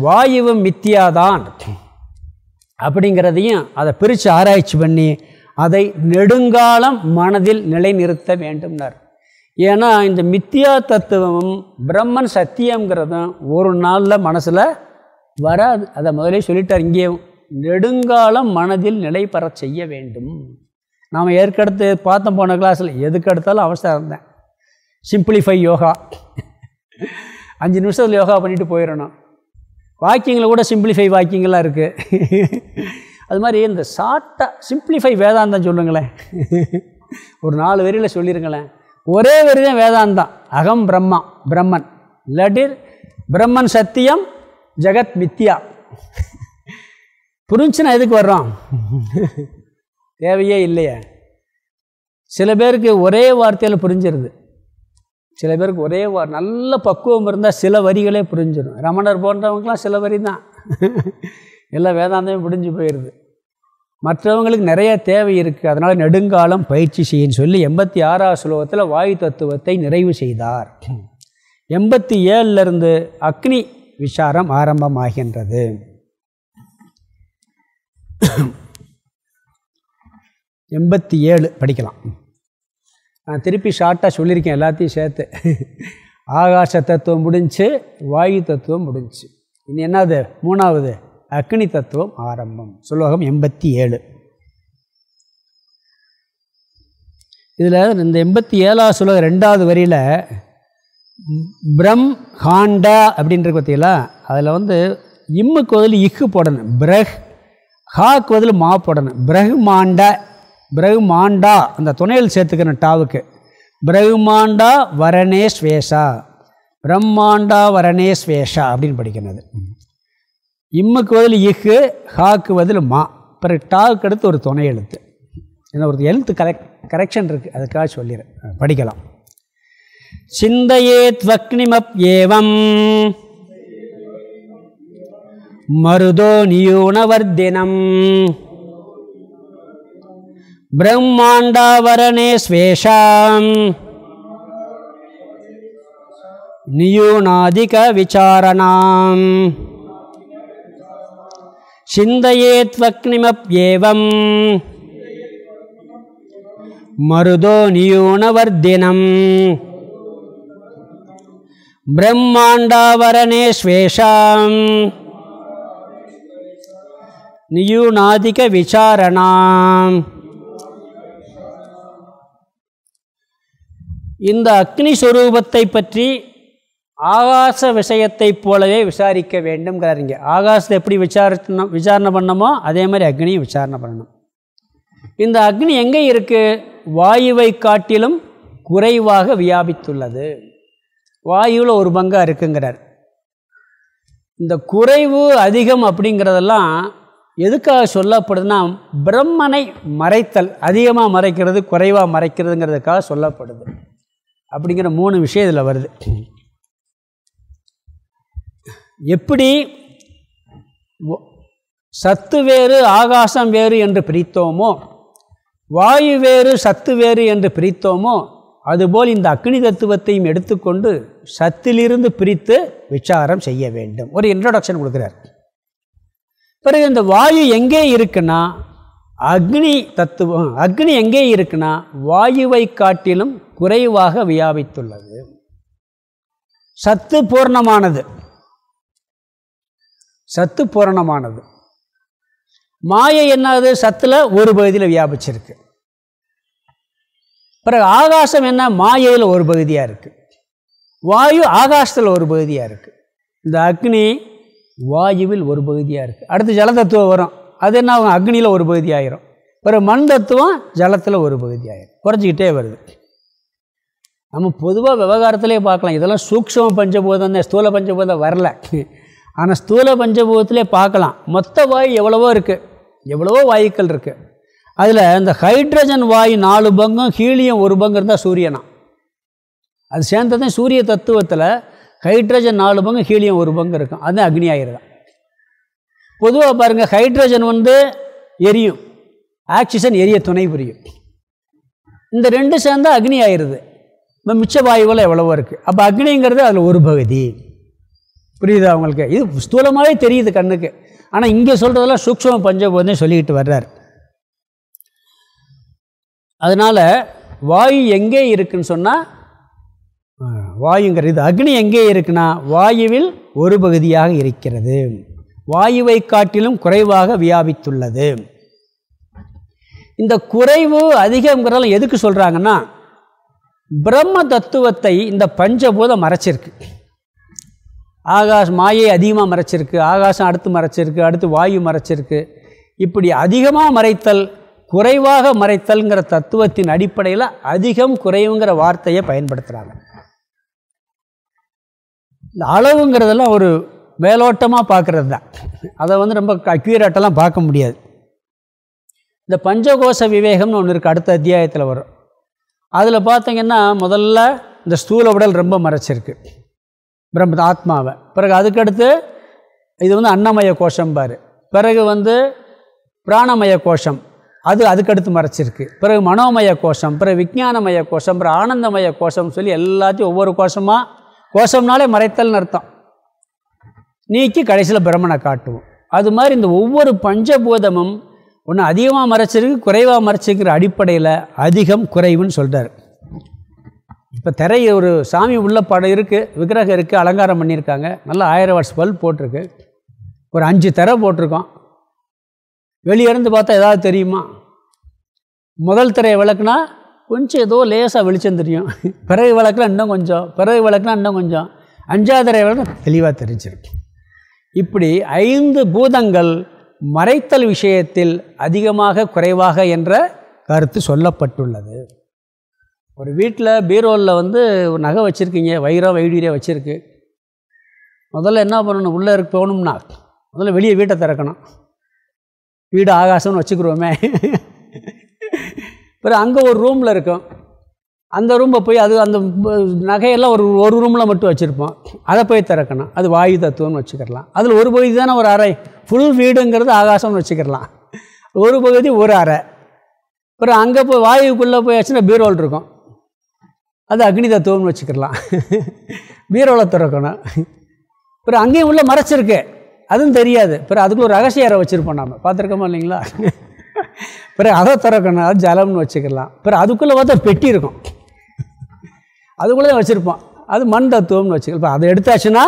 வாயுவும் மித்தியாதான் அப்படிங்கிறதையும் அதை பிரித்து ஆராய்ச்சி பண்ணி அதை நெடுங்காலம் மனதில் நிலைநிறுத்த வேண்டும்னார். ஏன்னா இந்த மித்தியா தத்துவமும் பிரம்மன் சத்தியங்கிறதும் ஒரு நாளில் மனசில் வராது. அதை முதலே சொல்லிட்டார் இங்கேயும் நெடுங்காலம் மனதில் நிலை பெற செய்ய வேண்டும். நாம் ஏற்கடுத்து பார்த்தோம் போன கிளாஸில் எதுக்கு எடுத்தாலும் அவசரம் இருந்தேன். சிம்பிளிஃபை யோகா. அஞ்சு நிமிஷத்தில் யோகா பண்ணிட்டு போயிடணும் வாக்கிங்கில் கூட சிம்பிளிஃபை வாக்கிங்கெலாம் இருக்குது அது மாதிரி இந்த ஷார்ட்டாக சிம்பிளிஃபை வேதாந்தம் சொல்லுங்களேன். ஒரு நாலு வரியில் சொல்லிடுங்களேன் ஒரே வரி தான் வேதாந்தம் அகம் பிரம்மா பிரம்மன். இல்லாட்டி பிரம்மன் சத்தியம் ஜெகத் மித்யா. புரிஞ்சுன்னா எதுக்கு வர்றோம்? தேவையே இல்லையே. சில பேருக்கு ஒரே வார்த்தையில் புரிஞ்சிருது. சில பேருக்கு ஒரே வார் நல்ல பக்குவம் இருந்தால் சில வரிகளே புரிஞ்சிடும் ரமணர் போன்றவங்களாம் சில வரி தான் எல்லாம் வேதாந்தமே புரிஞ்சு போயிடுது மற்றவங்களுக்கு நிறைய தேவை இருக்குது அதனால் நெடுங்காலம் பயிற்சி செய்யன்னு சொல்லி எண்பத்தி ஆறாவது ஸ்லோகத்தில் வாயு தத்துவத்தை நிறைவு செய்தார். எண்பத்தி ஏழுலேருந்து அக்னி விசாரம் ஆரம்பமாகின்றது. எண்பத்தி ஏழு படிக்கலாம். நான் திருப்பி ஷார்ட்டாக சொல்லியிருக்கேன் எல்லாத்தையும் சேர்த்து. ஆகாச தத்துவம் முடிஞ்சு வாயு தத்துவம் முடிஞ்சு. இனி என்னது? மூணாவது. அக்னி தத்துவம் ஆரம்பம். சுலோகம் எண்பத்தி ஏழு. இதில் இந்த எண்பத்தி ஏழாவது சுலோகம் ரெண்டாவது வரியில் பிரம் ஹாண்டா அப்படின்றது பார்த்தீங்களா? அதில் வந்து இம்முக்கு பதில் இக்கு போடணும். பிரஹ் ஹாக்கு பதில் மா போடணும். பிரஹ்மாண்ட பிரஹ்மாண்டா அந்த துணையில் சேர்த்துக்கணும் டாவுக்கு. பிரஹ்மாண்டா வரணே ஸ்வேஷா. பிரம்மாண்டா வரணே ஸ்வேஷா அப்படின்னு படிக்கிறது. இம்முக்கு பதில் இஹு ஹாக்கு பதில் மா. பிறகு டாவுக்கு அடுத்து ஒரு துணை எழுத்து. ஏன்னா ஒரு எழுத்து கரெக்ட் கரெக்ஷன் இருக்குது அதுக்காக சொல்லிடுறேன் படிக்கலாம். சிந்தையே துவக்னிமப் ஏவம். மருதோ நியூனவர்தினம் பிரம்மாண்டாவரணே ஸ்வேஷாம். நியூனாதிக விசாரணாம். சிந்தையேத்வக்னிமப்யேவம். மருதோ நியூனவர்தினம். பிரம்மாண்டாவரணேஸ்வேஷாம் நியூனாதிக விசாரணாம் இந்த அக்னி ஸ்வரூபத்தை பற்றி ஆகாச விஷயத்தைப் போலவே விசாரிக்க வேண்டும்ங்கிறாருங்க ஆகாசத்தை எப்படி விசாரிக்கணும் விசாரணை பண்ணமோ அதே மாதிரி அக்னியும் விசாரணை பண்ணணும். இந்த அக்னி எங்கே இருக்குது வாயுவை காட்டிலும் குறைவாக வியாபித்துள்ளது. வாயுவில் ஒரு பங்காக இருக்குங்கிறார். இந்த குறைவு அதிகம் அப்படிங்கிறதெல்லாம் எதுக்காக சொல்லப்படுதுன்னா பிரம்மனை மறைத்தல் அதிகமாக மறைக்கிறது குறைவாக மறைக்கிறதுங்கிறதுக்காக சொல்லப்படுது. அப்படிங்கிற மூணு விஷயம் இதில் வருது. எப்படி சத்து வேறு ஆகாசம் வேறு என்று பிரித்தோமோ வாயு வேறு சத்து வேறு என்று பிரித்தோமோ அதுபோல் இந்த அக்னி தத்துவத்தையும் எடுத்துக்கொண்டு சத்திலிருந்து பிரித்து விசாரம் செய்ய வேண்டும். ஒரு இன்ட்ரடக்ஷன் கொடுக்குறார். பிறகு இந்த வாயு எங்கே இருக்குன்னா அக்னி தத்துவம் அக்னி எங்கே இருக்குன்னா வாயுவை காட்டிலும் குறைவாக வியாபித்துள்ளது. சத்து பூர்ணமானது. சத்து பூரணமானது. மாயை என்னது? சத்தில் ஒரு பகுதியில் வியாபிச்சிருக்கு. பிறகு ஆகாசம் என்ன? மாயையில் ஒரு பகுதியாக இருக்குது வாயு ஆகாசத்தில் ஒரு பகுதியாக இருக்குது இந்த அக்னி வாயுவில் ஒரு பகுதியாக இருக்குது அடுத்து ஜலதத்துவம் வரும். அது என்ன ஆகும்? அக்னியில் ஒரு பகுதி ஆயிரும். பிறகு மண் தத்துவம் ஜலத்தில் ஒரு பகுதி ஆயிரும். குறைஞ்சிக்கிட்டே வருது. நம்ம பொதுவாக விவகாரத்திலே பார்க்கலாம். இதெல்லாம் சூக்ஷம பஞ்சபூதம் தான். ஸ்தூல பஞ்சபூதம் வரல. ஆனால் ஸ்தூல பஞ்சபூதத்திலே பார்க்கலாம். மொத்த வாயு எவ்வளவோ இருக்குது எவ்வளவோ வாயுக்கள் இருக்குது அதில் இந்த ஹைட்ரஜன் வாயு நாலு பங்கும் ஹீலியம் ஒரு பங்கு இருந்தால் சூரியனா? அது சேர்ந்ததும் சூரிய தத்துவத்தில் ஹைட்ரஜன் நாலு பங்கு ஹீலியம் ஒரு பங்கு இருக்கும். அது அக்னி ஆயிடுதான் பொதுவாக பாருங்கள் ஹைட்ரஜன் வந்து எரியும். ஆக்சிஜன் எரிய துணை புரியும். இந்த ரெண்டு சேர்ந்தால் அக்னி ஆயிடுது இப்போ மிச்ச வாயுவெல்லாம் எவ்வளவோ இருக்குது அப்போ அக்னிங்கிறது அதில் ஒரு பகுதி. புரியுது அவங்களுக்கு இது ஸ்தூலமாகவே தெரியுது கண்ணுக்கு. ஆனால் இங்கே சொல்கிறதெல்லாம் சூக்ஷம பஞ்சபோதனை சொல்லிக்கிட்டு வர்றார். அதனால் வாயு எங்கே இருக்குன்னு சொன்னால் வாயுங்கிறது அக்னி எங்கே இருக்குன்னா வாயுவில் ஒரு பகுதியாக இருக்கிறது. வாயுவை காட்டிலும் குறைவாக வியாபித்துள்ளது. இந்த குறைவு அதிகங்கிறதெல்லாம் எதுக்கு சொல்கிறாங்கன்னா பிரம்ம தத்துவத்தை இந்த பஞ்சபூதம் மறைச்சிருக்கு. ஆகாஷ் மாயை அதிகமாக மறைச்சிருக்கு ஆகாசம் அடுத்து மறைச்சிருக்கு அடுத்து வாயு மறைச்சிருக்கு. இப்படி அதிகமாக மறைத்தல் குறைவாக மறைத்தல்ங்கிற தத்துவத்தின் அடிப்படையில் அதிகம் குறைவுங்கிற வார்த்தையை பயன்படுத்துகிறாங்க இந்த அளவுங்கிறதெல்லாம் ஒரு மேலோட்டமாக பார்க்குறது தான் அதை வந்து ரொம்ப அக்யூரேட்டெல்லாம் பார்க்க முடியாது. இந்த பஞ்சகோஷ விவேகம்னு ஒன்று இருக்குது அடுத்த அத்தியாயத்தில் வரும். அதில் பார்த்திங்கன்னா முதல்ல இந்த ஸ்தூல உடல் ரொம்ப மறைச்சிருக்கு. பிரம்ம ஆத்மாவை. பிறகு அதுக்கடுத்து இது வந்து அன்னமய கோஷம் பாரு. பிறகு வந்து பிராணமய கோஷம். அது அதுக்கடுத்து மறைச்சிருக்கு. பிறகு மனோமய கோஷம் பிறகு விஜானமய கோஷம் பிறகு ஆனந்தமய கோஷம் சொல்லி எல்லாத்தையும் ஒவ்வொரு கோஷமாக கோஷம்னாலே மறைத்தல்னு அர்த்தம். நீக்கி கடைசியில் பிரம்மனை காட்டுவோம். அது மாதிரி இந்த ஒவ்வொரு பஞ்சபூதமும் ஒன்று அதிகமாக மறைச்சிருக்கு குறைவாக மறைச்சிருக்கிற அடிப்படையில் அதிகம் குறைவுன்னு சொல்கிறார் இப்போ திரை ஒரு சாமி உள்ள படம் இருக்குது விக்கிரகம் இருக்குது அலங்காரம் பண்ணியிருக்காங்க. நல்லா ஆயிரம் வாட்ஸ் பல்ப் போட்டிருக்கு. ஒரு அஞ்சு திரை போட்டிருக்கோம். வெளியிருந்து பார்த்தா ஏதாவது தெரியுமா? முதல் திரையை விளக்குனா கொஞ்சம் ஏதோ லேசாக வெளிச்சம் தெரியும். பிறகு விளக்குனா இன்னும் கொஞ்சம் பிறகு விளக்குனா இன்னும் கொஞ்சம். அஞ்சாவது திரையை விளக்குனா தெளிவாக தெரிஞ்சிருக்கு. இப்படி ஐந்து பூதங்கள் மறைத்தல் விஷயத்தில் அதிகமாக குறைவாக என்ற கருத்து சொல்லப்பட்டுள்ளது. ஒரு வீட்டில் பீரோலில் வந்து ஒரு நகை வச்சுருக்கீங்க வைரம் வைடீரியாக வச்சுருக்கு. முதல்ல என்ன பண்ணணும்? உள்ளே இருக்க போகணும்னா முதல்ல வெளியே வீட்டை திறக்கணும். வீடு ஆகாசம்னு வச்சுக்கிறோமே பிறகு அங்கே ஒரு ரூமில் இருக்கும். அந்த ரூமை போய் அது அந்த நகையெல்லாம் ஒரு ஒரு ரூமில் மட்டும் வச்சுருப்போம். அதை போய் திறக்கணும். அது வாயு தத்துவம்னு வச்சுக்கிடலாம் அதில் ஒரு பகுதி தானே ஒரு அறை. ஃபுல் வீடுங்கிறது ஆகாசம்னு வச்சுக்கிடலாம் ஒரு பகுதி ஒரு அறை. அப்புறம் அங்கே போய் வாயுக்குள்ளே போயாச்சுன்னா பீரோல் இருக்கும். அது அக்னி தத்துவம்னு வச்சுக்கலாம் பீரோவில் திறக்கணும். அப்புறம் அங்கேயும் உள்ளே மறைச்சிருக்கு. அதுவும் தெரியாது. பிறகு அதுக்குள்ள ஒரு ரகசிய அறை வச்சுருப்போம் நாம். பார்த்துருக்கோமா இல்லைங்களா? பிறகு அதை திறக்கணும். அது ஜலம்னு வச்சுக்கலாம் பிறகு அதுக்குள்ளே பார்த்தா பெட்டி இருக்கும். அதுக்குள்ளே தான் வச்சுருப்போம். அது மண் தத்துவம்னு வச்சுக்கலாம் அதை எடுத்தாச்சுன்னா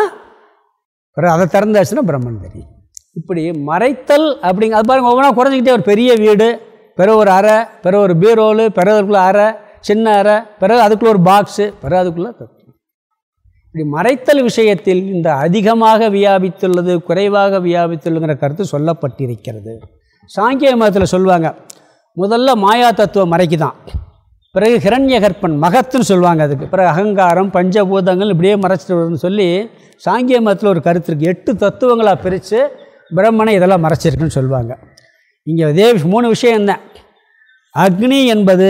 பிறகு அதை திறந்தாச்சுன்னா பிரம்மன் தெரியும் இப்படி மறைத்தல் அப்படிங்க அது பாருங்கள் ஒவ்வொன்றா குறைஞ்சிக்கிட்டே ஒரு பெரிய வீடு பிற ஒரு அறை பிற ஒரு பீரோலு பிறகுக்குள்ளே அறை சின்ன அறை பிறகு அதுக்குள்ளே ஒரு பாக்ஸு பிறகு அதுக்குள்ளே தத்துவம் இப்படி மறைத்தல் விஷயத்தில் இந்த அதிகமாக வியாபித்துள்ளது குறைவாக வியாபித்துள்ளதுங்கிற கருத்து சொல்லப்பட்டிருக்கிறது. சாங்கிய மதத்தில் சொல்லுவாங்க முதல்ல மாயா தத்துவம் மறைக்கு தான் பிறகு ஹிரண்ய கற்பன் மகத்துன்னு சொல்லுவாங்க அதுக்கு. பிறகு அகங்காரம் பஞ்சபூதங்கள் இப்படியே மறைச்சிட்டு வருதுன்னு சொல்லி சாங்கிய மதத்தில் ஒரு கருத்து இருக்குது எட்டு தத்துவங்களாக பிரித்து பிரம்மனை இதெல்லாம் மறைச்சிருக்குன்னு சொல்லுவாங்க இங்கே இதே மூணு விஷயம் தான் அக்னி என்பது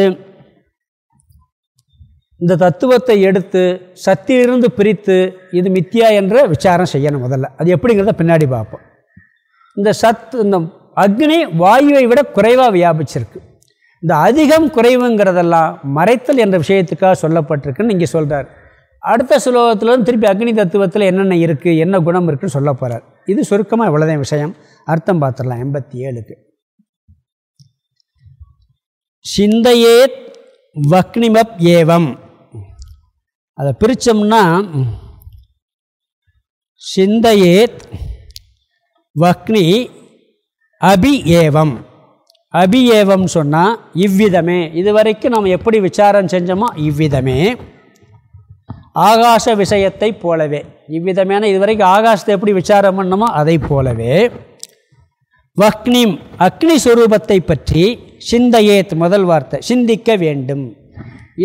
இந்த தத்துவத்தை எடுத்து சத்தியிலிருந்து பிரித்து இது மித்தியா என்ற விசாரம் செய்யணும் முதல்ல. அது எப்படிங்கிறத பின்னாடி பார்ப்போம். இந்த சத் இந்த அக்னி வாயுவை விட குறைவாக வியாபிச்சிருக்கு. இந்த அதிகம் குறைவுங்கிறதெல்லாம் மறைத்தல் என்ற விஷயத்துக்காக சொல்லப்பட்டிருக்குன்னு இங்கே சொல்கிறார் அடுத்த சுலோகத்திலிருந்து திருப்பி அக்னி தத்துவத்தில் என்னென்ன இருக்குது என்ன குணம் இருக்குன்னு சொல்ல போகிறார் இது சுருக்கமாக இவ்வளோதான் விஷயம். அர்த்தம் பார்த்துடலாம் எண்பத்தி ஏழுக்கு. சிந்தையே வக்னிமப் ஏவம். அதை பிரித்தோம்னா சிந்தையேத் வக்னி அபி ஏவம். அபி ஏவம் சொன்னால் இவ்விதமே. இதுவரைக்கும் நம்ம எப்படி விசாரம் செஞ்சோமோ இவ்விதமே. ஆகாச விஷயத்தை போலவே. இவ்விதமான இதுவரைக்கும் ஆகாசத்தை எப்படி விசாரம் பண்ணமோ அதை போலவே. வக்னிம் அக்னி ஸ்வரூபத்தை பற்றி சிந்தையேத் முதல் வார்த்தை சிந்திக்க வேண்டும்.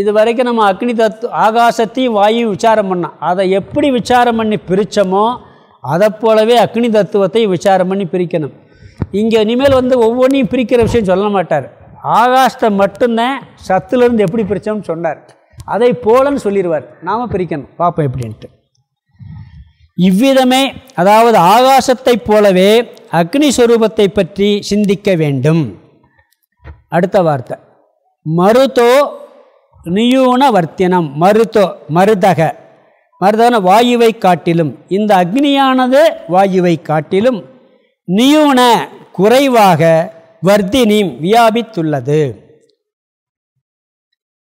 இது வரைக்கும் நம்ம அக்னி தத்து ஆகாசத்தையும் வாயும் விசாரம் பண்ணோம் அதை எப்படி விசாரம் பண்ணி பிரித்தோமோ அதை போலவே அக்னி தத்துவத்தையும் விசாரம் பண்ணி பிரிக்கணும். இங்கே இனிமேல் வந்து ஒவ்வொன்றையும் பிரிக்கிற விஷயம் சொல்ல மாட்டார். ஆகாசத்தை மட்டும்தான் சத்துலேருந்து எப்படி பிரித்தோம்னு சொன்னார். அதை போலன்னு சொல்லிடுவார் நாம் பிரிக்கணும். பார்ப்போம் எப்படின்ட்டு. இவ்விதமே அதாவது ஆகாசத்தைப் போலவே அக்னி ஸ்வரூபத்தை பற்றி சிந்திக்க வேண்டும். அடுத்த வார்த்தை. மருதோ நியூன வர்த்தினம் மருதோ மருதக. மருதன வாயுவை காட்டிலும் இந்த அக்னியானது வாயுவை காட்டிலும் நியூன குறைவாக வர்த்தினி வியாபித்துள்ளது.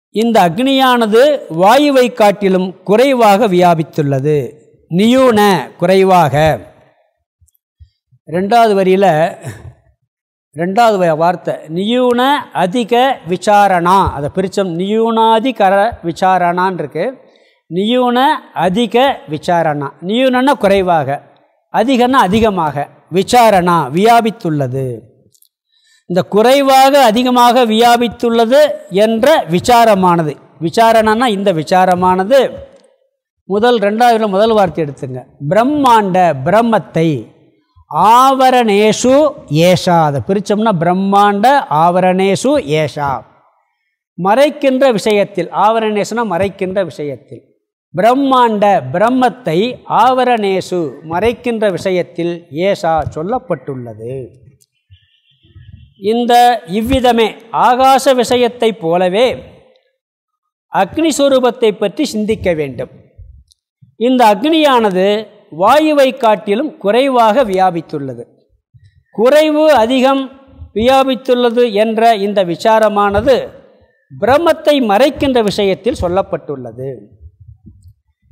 இந்த அக்னியானது வாயுவை காட்டிலும் குறைவாக வியாபித்துள்ளது. நியூன குறைவாக. ரெண்டாவது வரியில் ரெண்டாவது வார்த்தை நியூன அதிக விசாரணா. அதை பிரித்தோம் நியூனாதிகர விசாரணான் இருக்கு. நியூன அதிக விசாரணா. நியூனன்னா குறைவாக அதிகன்னா அதிகமாக. விசாரணா வியாபித்துள்ளது. இந்த குறைவாக அதிகமாக வியாபித்துள்ளது என்ற விசாரமானது. விசாரணன்னா இந்த விசாரமானது. முதல் ரெண்டாவது முதல் வார்த்தை எடுத்துங்க. பிரம்மாண்ட பிரம்மத்தை ஆவரணேஷு ஏஷா. அதை பிரித்தோம்னா பிரம்மாண்ட ஆவரணேஷு ஏஷா. மறைக்கின்ற விஷயத்தில் ஆவரணேசுனா மறைக்கின்ற விஷயத்தில். பிரம்மாண்ட பிரம்மத்தை ஆவரணேசு மறைக்கின்ற விஷயத்தில் ஏஷா சொல்லப்பட்டுள்ளது. இந்த இவ்விதமே ஆகாச விஷயத்தைப் போலவே அக்னிஸ்வரூபத்தை பற்றி சிந்திக்க வேண்டும். இந்த அக்னியானது வாயுவை காட்டிலும் குறைவாக வியாபித்துள்ளது. குறைவு அதிகம் வியாபித்துள்ளது என்ற இந்த விசாரமானது பிரம்மத்தை மறைக்கின்ற விஷயத்தில் சொல்லப்பட்டுள்ளது.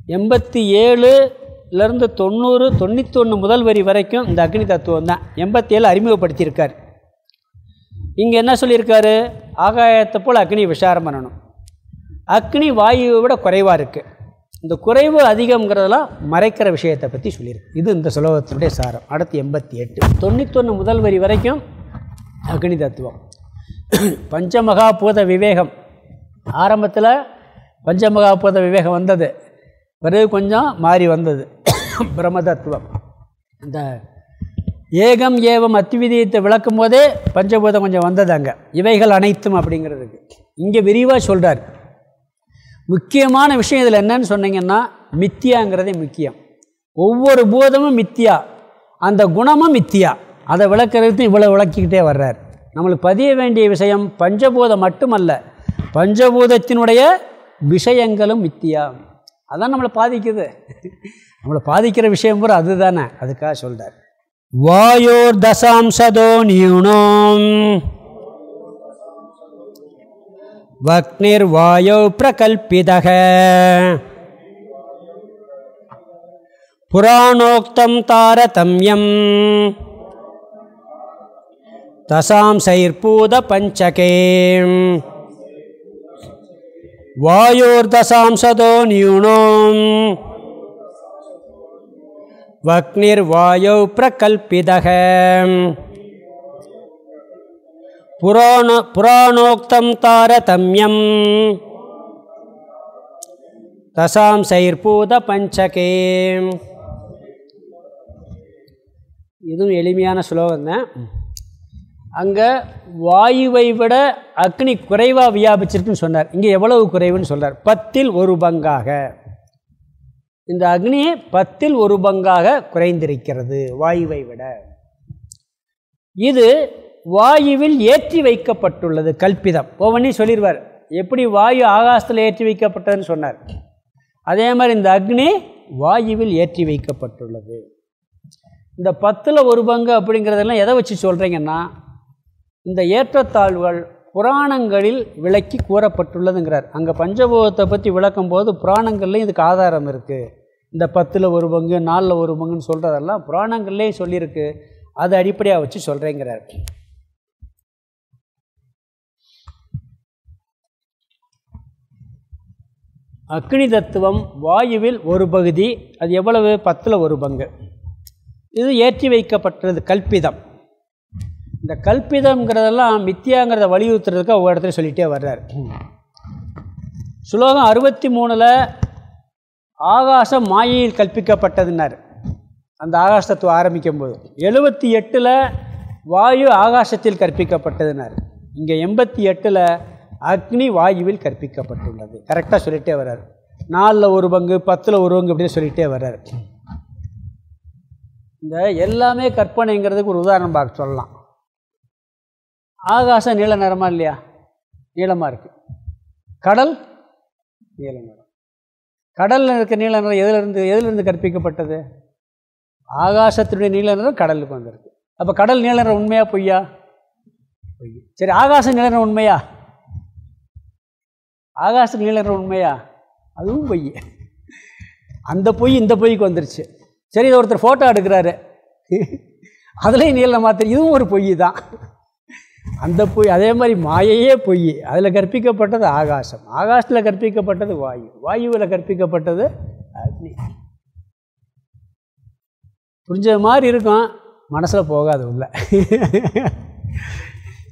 எண்பத்தி ஏழுலேருந்து தொண்ணூறு தொண்ணூத்தொன்று முதல் வரி வரைக்கும் இந்த அக்னி தத்துவம் தான். எண்பத்தி ஏழு அறிமுகப்படுத்தியிருக்கார். இங்கே என்ன சொல்லியிருக்காரு? ஆகாயத்தை போல் அக்னி விசாரம் பண்ணணும். அக்னி வாயுவை விட குறைவாக இருக்குது இந்த குறைவு அதிகங்கிறதெல்லாம் மறைக்கிற விஷயத்தை பற்றி சொல்லியிருக்கு. இது இந்த சுலோகத்தினுடைய சாரம். அடுத்து எண்பத்தி எட்டு. தொண்ணூத்தொன்று முதல் வரி வரைக்கும் அக்னி தத்துவம். பஞ்சமகாபூத விவேகம். ஆரம்பத்தில் பஞ்சமகாபூத விவேகம் வந்தது. பிறகு கொஞ்சம் மாறி வந்தது. பிரம்ம தத்துவம். இந்த ஏகம் ஏவம் அத்திவிதியத்தை விளக்கும் போதே பஞ்சபூதம் கொஞ்சம் வந்தது அங்கே. இவைகள் அனைத்தும் அப்படிங்கிறதுக்கு. இங்கே விரிவாக சொல்கிறார் முக்கியமான விஷயம் இதில் என்னன்னு சொன்னீங்கன்னா மித்தியாங்கிறதே முக்கியம். ஒவ்வொரு பூதமும் மித்தியா. அந்த குணமும் மித்தியா. அதை விளக்கிறதுக்கு இவ்வளோ விளக்கிக்கிட்டே வர்றார். நம்மளுக்கு பதிய வேண்டிய விஷயம் பஞ்சபூதம் மட்டுமல்ல. பஞ்சபூதத்தினுடைய விஷயங்களும் மித்தியா. அதான் நம்மளை பாதிக்குது. நம்மளை பாதிக்கிற விஷயம் பூரா அதுதானே. அதுக்காக சொல்கிறார் வாயோர் தசாம்சதோ நியூனோம். வக்னிர்வாயோ பிரகல்பிதக. புராணோக்தம் தாரதமியம். தசாம்சைர்பூத பஞ்சகே. வாயோர்தசாம்சதோ நியூனோம். வக்னிர்வாயோ பிரகல்பிதக. புராண புராணோக்தம் தாரதமியம். தசாம்சைர்பூத பஞ்சகே. இதுவும் எளிமையான ஸ்லோகம் தான். அங்கே வாயுவை விட அக்னி குறைவாக வியாபிச்சிருக்குன்னு சொன்னார். இங்கே எவ்வளவு குறைவுன்னு சொல்கிறார் பத்தில் ஒரு பங்காக. இந்த அக்னி பத்தில் ஒரு பங்காக குறைந்திருக்கிறது வாயுவை விட. இது வாயுவில் ஏற்றி வைக்கப்பட்டுள்ளது கல்பிதம். ஒவ்வொன்றையும் சொல்லிடுவார் எப்படி வாயு ஆகாசத்தில் ஏற்றி வைக்கப்பட்டதுன்னு சொன்னார். அதே மாதிரி இந்த அக்னி வாயுவில் ஏற்றி வைக்கப்பட்டுள்ளது. இந்த பத்தில் ஒரு பங்கு அப்படிங்கிறதெல்லாம் எதை வச்சு சொல்கிறீங்கன்னா இந்த ஏற்றத்தாழ்வுகள் புராணங்களில் விளக்கி கூறப்பட்டுள்ளதுங்கிறார். அங்கே பஞ்சபூதத்தை பற்றி விளக்கும் போது புராணங்கள்லேயும் இதுக்கு ஆதாரம் இருக்குது இந்த பத்தில் ஒரு பங்கு நாலில் ஒரு பங்குன்னு சொல்கிறதெல்லாம் புராணங்கள்லேயும் சொல்லியிருக்கு. அதை அடிப்படையாக வச்சு சொல்கிறேங்கிறார் அக்னி தத்துவம் வாயுவில் ஒரு பகுதி அது எவ்வளவு? பத்தில் ஒரு பங்கு. இது ஏற்றி வைக்கப்பட்டது கல்பிதம். இந்த கல்பிதம்ங்கிறதெல்லாம் மித்தியாங்கிறத வலியுறுத்துறதுக்கு ஒவ்வொரு இடத்துல சொல்லிகிட்டே வர்றார். சுலோகம் அறுபத்தி மூணில் ஆகாசம் மாயையில் கற்பிக்கப்பட்டதுன்னார் அந்த ஆகாச தத்துவம் ஆரம்பிக்கும் போது எழுபத்தி எட்டில் வாயு ஆகாசத்தில் கற்பிக்கப்பட்டதுனார் இங்கே எண்பத்தி எட்டில் அக்னி வாயுவில் கற்பிக்கப்பட்டுள்ளது. கரெக்டாக சொல்லிகிட்டே வர்றார். நாலில் ஒரு பங்கு பத்தில் ஒரு பங்கு அப்படின்னு சொல்லிகிட்டே வர்றார். இந்த எல்லாமே கற்பனைங்கிறதுக்கு ஒரு உதாரணம் பார்க்க சொல்லலாம். ஆகாசம் நீல நிறமா இல்லையா? நீளமாக இருக்குது கடல் நீல நிறம். கடலில் இருக்க நீல நிறம் எதிலிருந்து எதிலிருந்து கற்பிக்கப்பட்டது? ஆகாசத்தினுடைய நீல நிறம் கடலுக்கு வந்திருக்கு. அப்போ கடல் நீல நிறம் உண்மையா பொய்யா? பொய் சரி ஆகாச நீல நிறம் உண்மையா? ஆகாச நீல உண்மையா? அதுவும் பொய். அந்த பொய் இந்த பொய்க்கு வந்துருச்சு. சரி ஒருத்தர் ஃபோட்டோ எடுக்கிறாரு. அதுலேயும் நீளம் மாத்திரம் இதுவும் ஒரு பொய் தான். அந்த பொய் அதே மாதிரி மாயையே பொய். அதில் கற்பிக்கப்பட்டது ஆகாசம். ஆகாசத்தில் கற்பிக்கப்பட்டது வாயு. வாயுவில் கற்பிக்கப்பட்டது அக்னி. புரிஞ்ச மாதிரி இருக்கும். மனசில் போகாது உள்ள.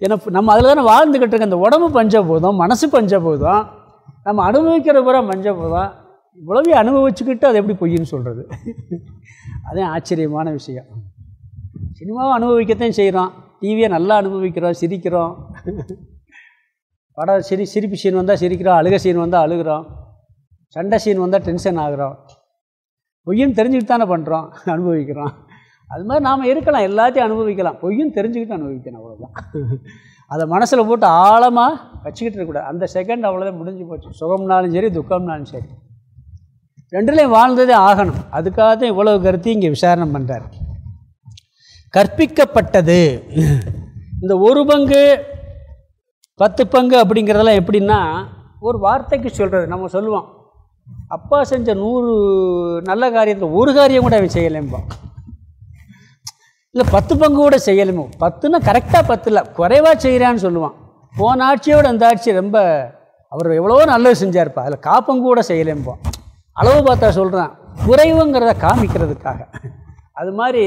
ஏன்னா நம்ம அதில் தானே வாழ்ந்துக்கிட்டு இருக்க அந்த உடம்பு பஞ்சபூதம் மனசு பஞ்சபூதம். நம்ம அனுபவிக்கிற பூரா பஞ்சபூதம் இவ்வளவு அனுபவிச்சுக்கிட்டு அதை எப்படி பொய்ன்னு சொல்கிறது அதே ஆச்சரியமான விஷயம். சினிமாவை அனுபவிக்கத்தான் செய்கிறோம் டிவியை நல்லா அனுபவிக்கிறோம் சிரிக்கிறோம். படம் சிரி சிரிப்பு சீன் வந்தால் சிரிக்கிறோம் அழுக சீன் வந்தால் அழுகிறோம். சண்டை சீன் வந்தால் டென்ஷன் ஆகிறோம். பொய்யும் தெரிஞ்சுக்கிட்டு தானே பண்ணுறோம் அனுபவிக்கிறோம். அது மாதிரி நாம் இருக்கலாம் எல்லாத்தையும் அனுபவிக்கலாம். பொய்யும் தெரிஞ்சுக்கிட்டு அனுபவிக்கணும் அவ்வளோதான் அதை மனசில் போட்டு ஆழமாக வச்சுக்கிட்டு இருக்கக்கூடாது அந்த செகண்ட் அவ்வளோதான் முடிஞ்சு போச்சு. சுகம்னாலும் சரி துக்கம்னாலும் சரி. ரெண்டுலேயும் வாழ்ந்ததே ஆகணும். அதுக்காக தான் இவ்வளவு கருத்தையும் இங்கே விசாரணை பண்ணுறார் கற்பிக்கப்பட்டது. இந்த ஒரு பங்கு பத்து பங்கு அப்படிங்கிறதெல்லாம் எப்படின்னா ஒரு வார்த்தைக்கு சொல்கிறது நம்ம சொல்லுவோம். அப்பா செஞ்ச நூறு நல்ல காரியத்தில் ஒரு காரியம் கூட அவன் செய்யலைம்பா இல்லை பத்து பங்கு கூட செய்யலுமோ? பத்துன்னா கரெக்டாக பத்து இல்லை. குறைவாக செய்கிறான்னு சொல்லுவான். போன ஆட்சியோட அந்த ஆட்சி ரொம்ப அவர் எவ்வளவோ நல்லது செஞ்சார்ப்பா. அதில் காப்பங்கு கூட செய்யலைம்போ. அளவு பார்த்தா சொல்கிறான் குறைவுங்கிறத காமிக்கிறதுக்காக. அது மாதிரி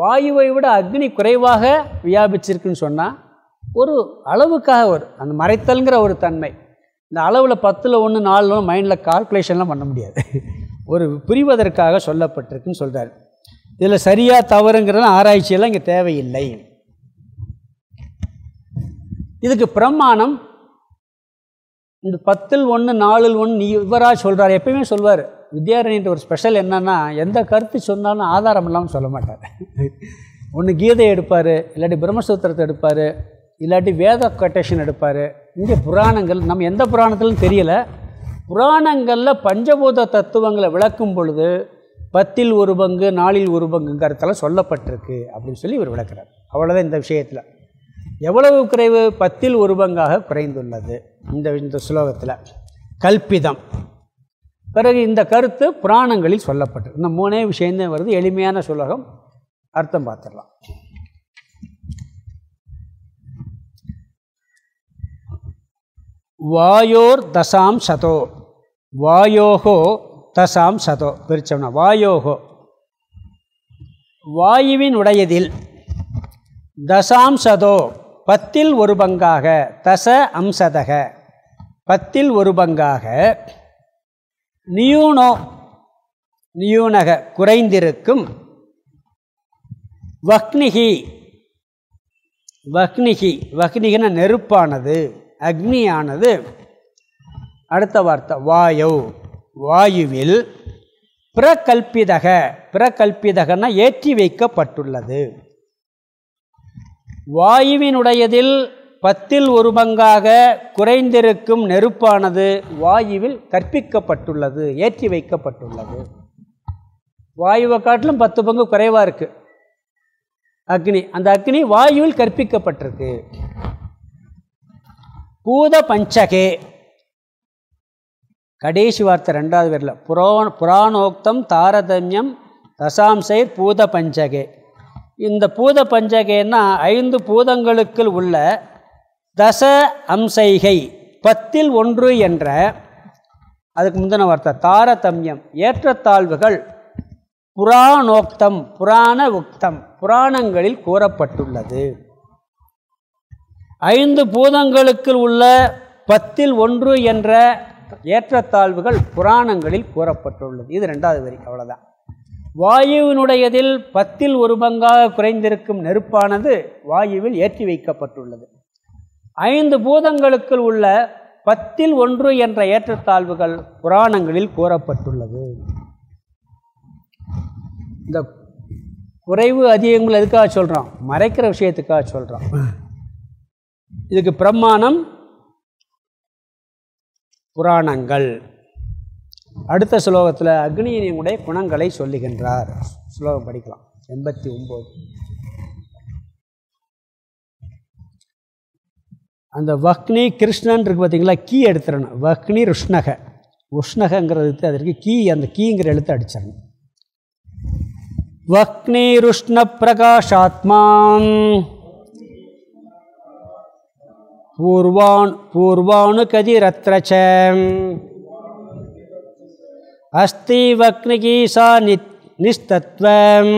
வாயுவை விட அக்னி குறைவாக வியாபிச்சிருக்குன்னு சொன்னால் ஒரு அளவுக்காக ஒரு அந்த மறைத்தல்ங்கிற ஒரு தன்மை. இந்த அளவில் பத்தில் ஒன்று நாலு மைண்டில் கால்குலேஷன்லாம் பண்ண முடியாது. ஒரு புரிவதற்காக சொல்லப்பட்டிருக்குன்னு சொல்கிறார் இதில் சரியாக தவறுங்கிறது ஆராய்ச்சியெல்லாம் இங்கே தேவையில்லை. இதுக்கு பிரமாணம் இந்த பத்தில் ஒன்று நாலில் ஒன்று நீ இவராக சொல்கிறார் எப்பயுமே சொல்வார். வித்யாரணின்ற ஒரு ஸ்பெஷல் என்னென்னா எந்த கருத்து சொன்னாலும் ஆதாரம் இல்லாமல் சொல்ல மாட்டார். ஒன்று கீதை எடுப்பார் இல்லாட்டி பிரம்மசூத்திரத்தை எடுப்பார் இல்லாட்டி வேத கொட்டேஷன் எடுப்பார். இங்கே புராணங்கள் நம்ம எந்த புராணத்திலும் தெரியலை. புராணங்களில் பஞ்சபூத தத்துவங்களை விளக்கும் பொழுது பத்தில் ஒரு பங்கு நாளில் ஒரு பங்குங்கிறதெல்லாம் சொல்லப்பட்டிருக்கு அப்படின்னு சொல்லி இவர் விளக்கிறார். அவ்வளோதான் இந்த விஷயத்தில். எவ்வளவு குறைவு? பத்தில் ஒரு பங்காக குறைந்துள்ளது. இந்த இந்த சுலோகத்தில் கல்பிதம். பிறகு இந்த கருத்து புராணங்களில் சொல்லப்பட்டது இந்த மூணே விஷயந்தான் வருது. எளிமையான சுலகம். அர்த்தம் பார்த்துடலாம். வாயோர் தசாம் சதோ. வாயோகோ தசாம் சதோ பிரித்தோம்னா வாயோகோ. வாயுவின் உடையதில் தசாம் சதோ பத்தில் ஒரு பங்காக தச அம்சதக. பத்தில் ஒரு பங்காக நியூனோ நியூனக குறைந்திருக்கும் வக்னிகி. வக்னிகி வக்னிகின நெருப்பானது அக்னியானது. அடுத்த வார்த்தை வாயோ. வாயுவில் பிரகல்பிதக பிரகல்பிதகன ஏற்றி வைக்கப்பட்டுள்ளது. வாயுவினுடையதில் பத்தில் ஒரு பங்காக குறைந்திருக்கும் நெருப்பானது வாயுவில் கற்பிக்கப்பட்டுள்ளது ஏற்றி வைக்கப்பட்டுள்ளது. வாயுவை காட்டிலும் பத்து பங்கு குறைவாக இருக்குது அக்னி அந்த அக்னி வாயுவில் கற்பிக்கப்பட்டிருக்கு. பூத பஞ்சகே கடைசி வார்த்தை ரெண்டாவது பேரில். புரோ புராணோக்தம் தாரதமியம் தசாம்சை பூத பஞ்சகே. இந்த பூத பஞ்சகைன்னா ஐந்து பூதங்களுக்குள் உள்ள தச அம்சைகை பத்தில் ஒன்று என்ற அதுக்கு முந்தின வார்த்தை. தாரதமியம் ஏற்றத்தாழ்வுகள் புராணோக்தம் புராண உக்தம் புராணங்களில் கூறப்பட்டுள்ளது. ஐந்து பூதங்களுக்குள் உள்ள பத்தில் ஒன்று என்ற ஏற்றத்தாழ்வுகள் புராணங்களில் கூறப்பட்டுள்ளது. இது ரெண்டாவது வரி அவ்வளோதான் வாயுவினுடையதில் பத்தில் ஒரு பங்காக குறைந்திருக்கும் நெருப்பானது வாயுவில் ஏற்றி வைக்கப்பட்டுள்ளது. ஐந்து பூதங்களுக்குள் உள்ள பத்தில் ஒன்று என்ற ஏற்றத்தாழ்வுகள் புராணங்களில் கூறப்பட்டுள்ளது. இந்த குறைவு அதிகங்கள் எதுக்காக சொல்கிறோம் மறைக்கிற விஷயத்துக்காக சொல்கிறோம் இதுக்கு பிரமாணம் புராணங்கள். அடுத்த ஸ்லோகத்தில் அக்னியினுடைய குணங்களை சொல்லுகின்றார். ஸ்லோகம் படிக்கலாம். எண்பத்தி ஒம்பது அந்த வக்னி கிருஷ்ணன் இருக்கு பார்த்தீங்களா கீ எடுத்துடணும் வக்னி ருஷ்ணக. உஷ்ணகங்கிறது அதற்கு கீ அந்த கீங்கிற எழுத்து அடிச்சிடணும். வக்னி ருஷ்ண பிரகாஷாத்மான் பூர்வான் பூர்வாணுகதிரத்ரச்ச அஸ்தீவக்னிகீசா நித் நிஸ்தத்வம்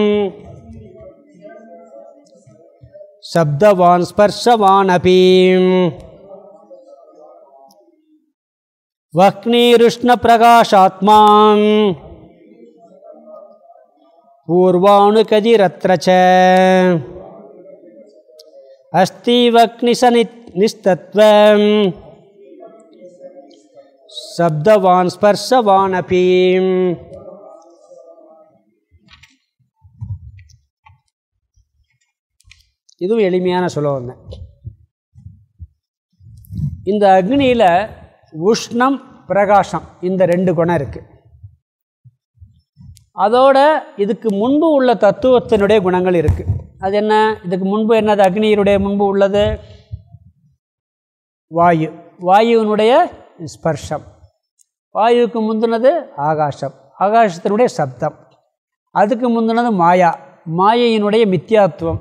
சப்தவான் ஸ்பர்ஷவான் அபீம் வக்னீருஷ்ணபிரகாஷாத்மா பூர்வாணுகதிரத்ரச்ச அஸ்தீவக்னிசனித் நிஸ்தத்வம் சப்தவான் ஸ்பர்சவான் அப்பீம் இதுவும் எளிமையான சுலோகம் இந்த அக்னியில் உஷ்ணம் பிரகாசம் இந்த ரெண்டு குணம் இருக்குது அதோட இதுக்கு முன்பு உள்ள தத்துவத்தினுடைய குணங்கள் இருக்குது அது என்ன? இதுக்கு முன்பு என்னது? அக்னியினுடைய முன்பு உள்ளது? வாயு. வாயுவினுடைய ஸ்பர்ஷம். வாயுவுக்கு முந்தினது ஆகாசம் ஆகாசத்தினுடைய சப்தம். அதுக்கு முந்தினது மாயா. மாயையினுடைய மித்தியாத்துவம்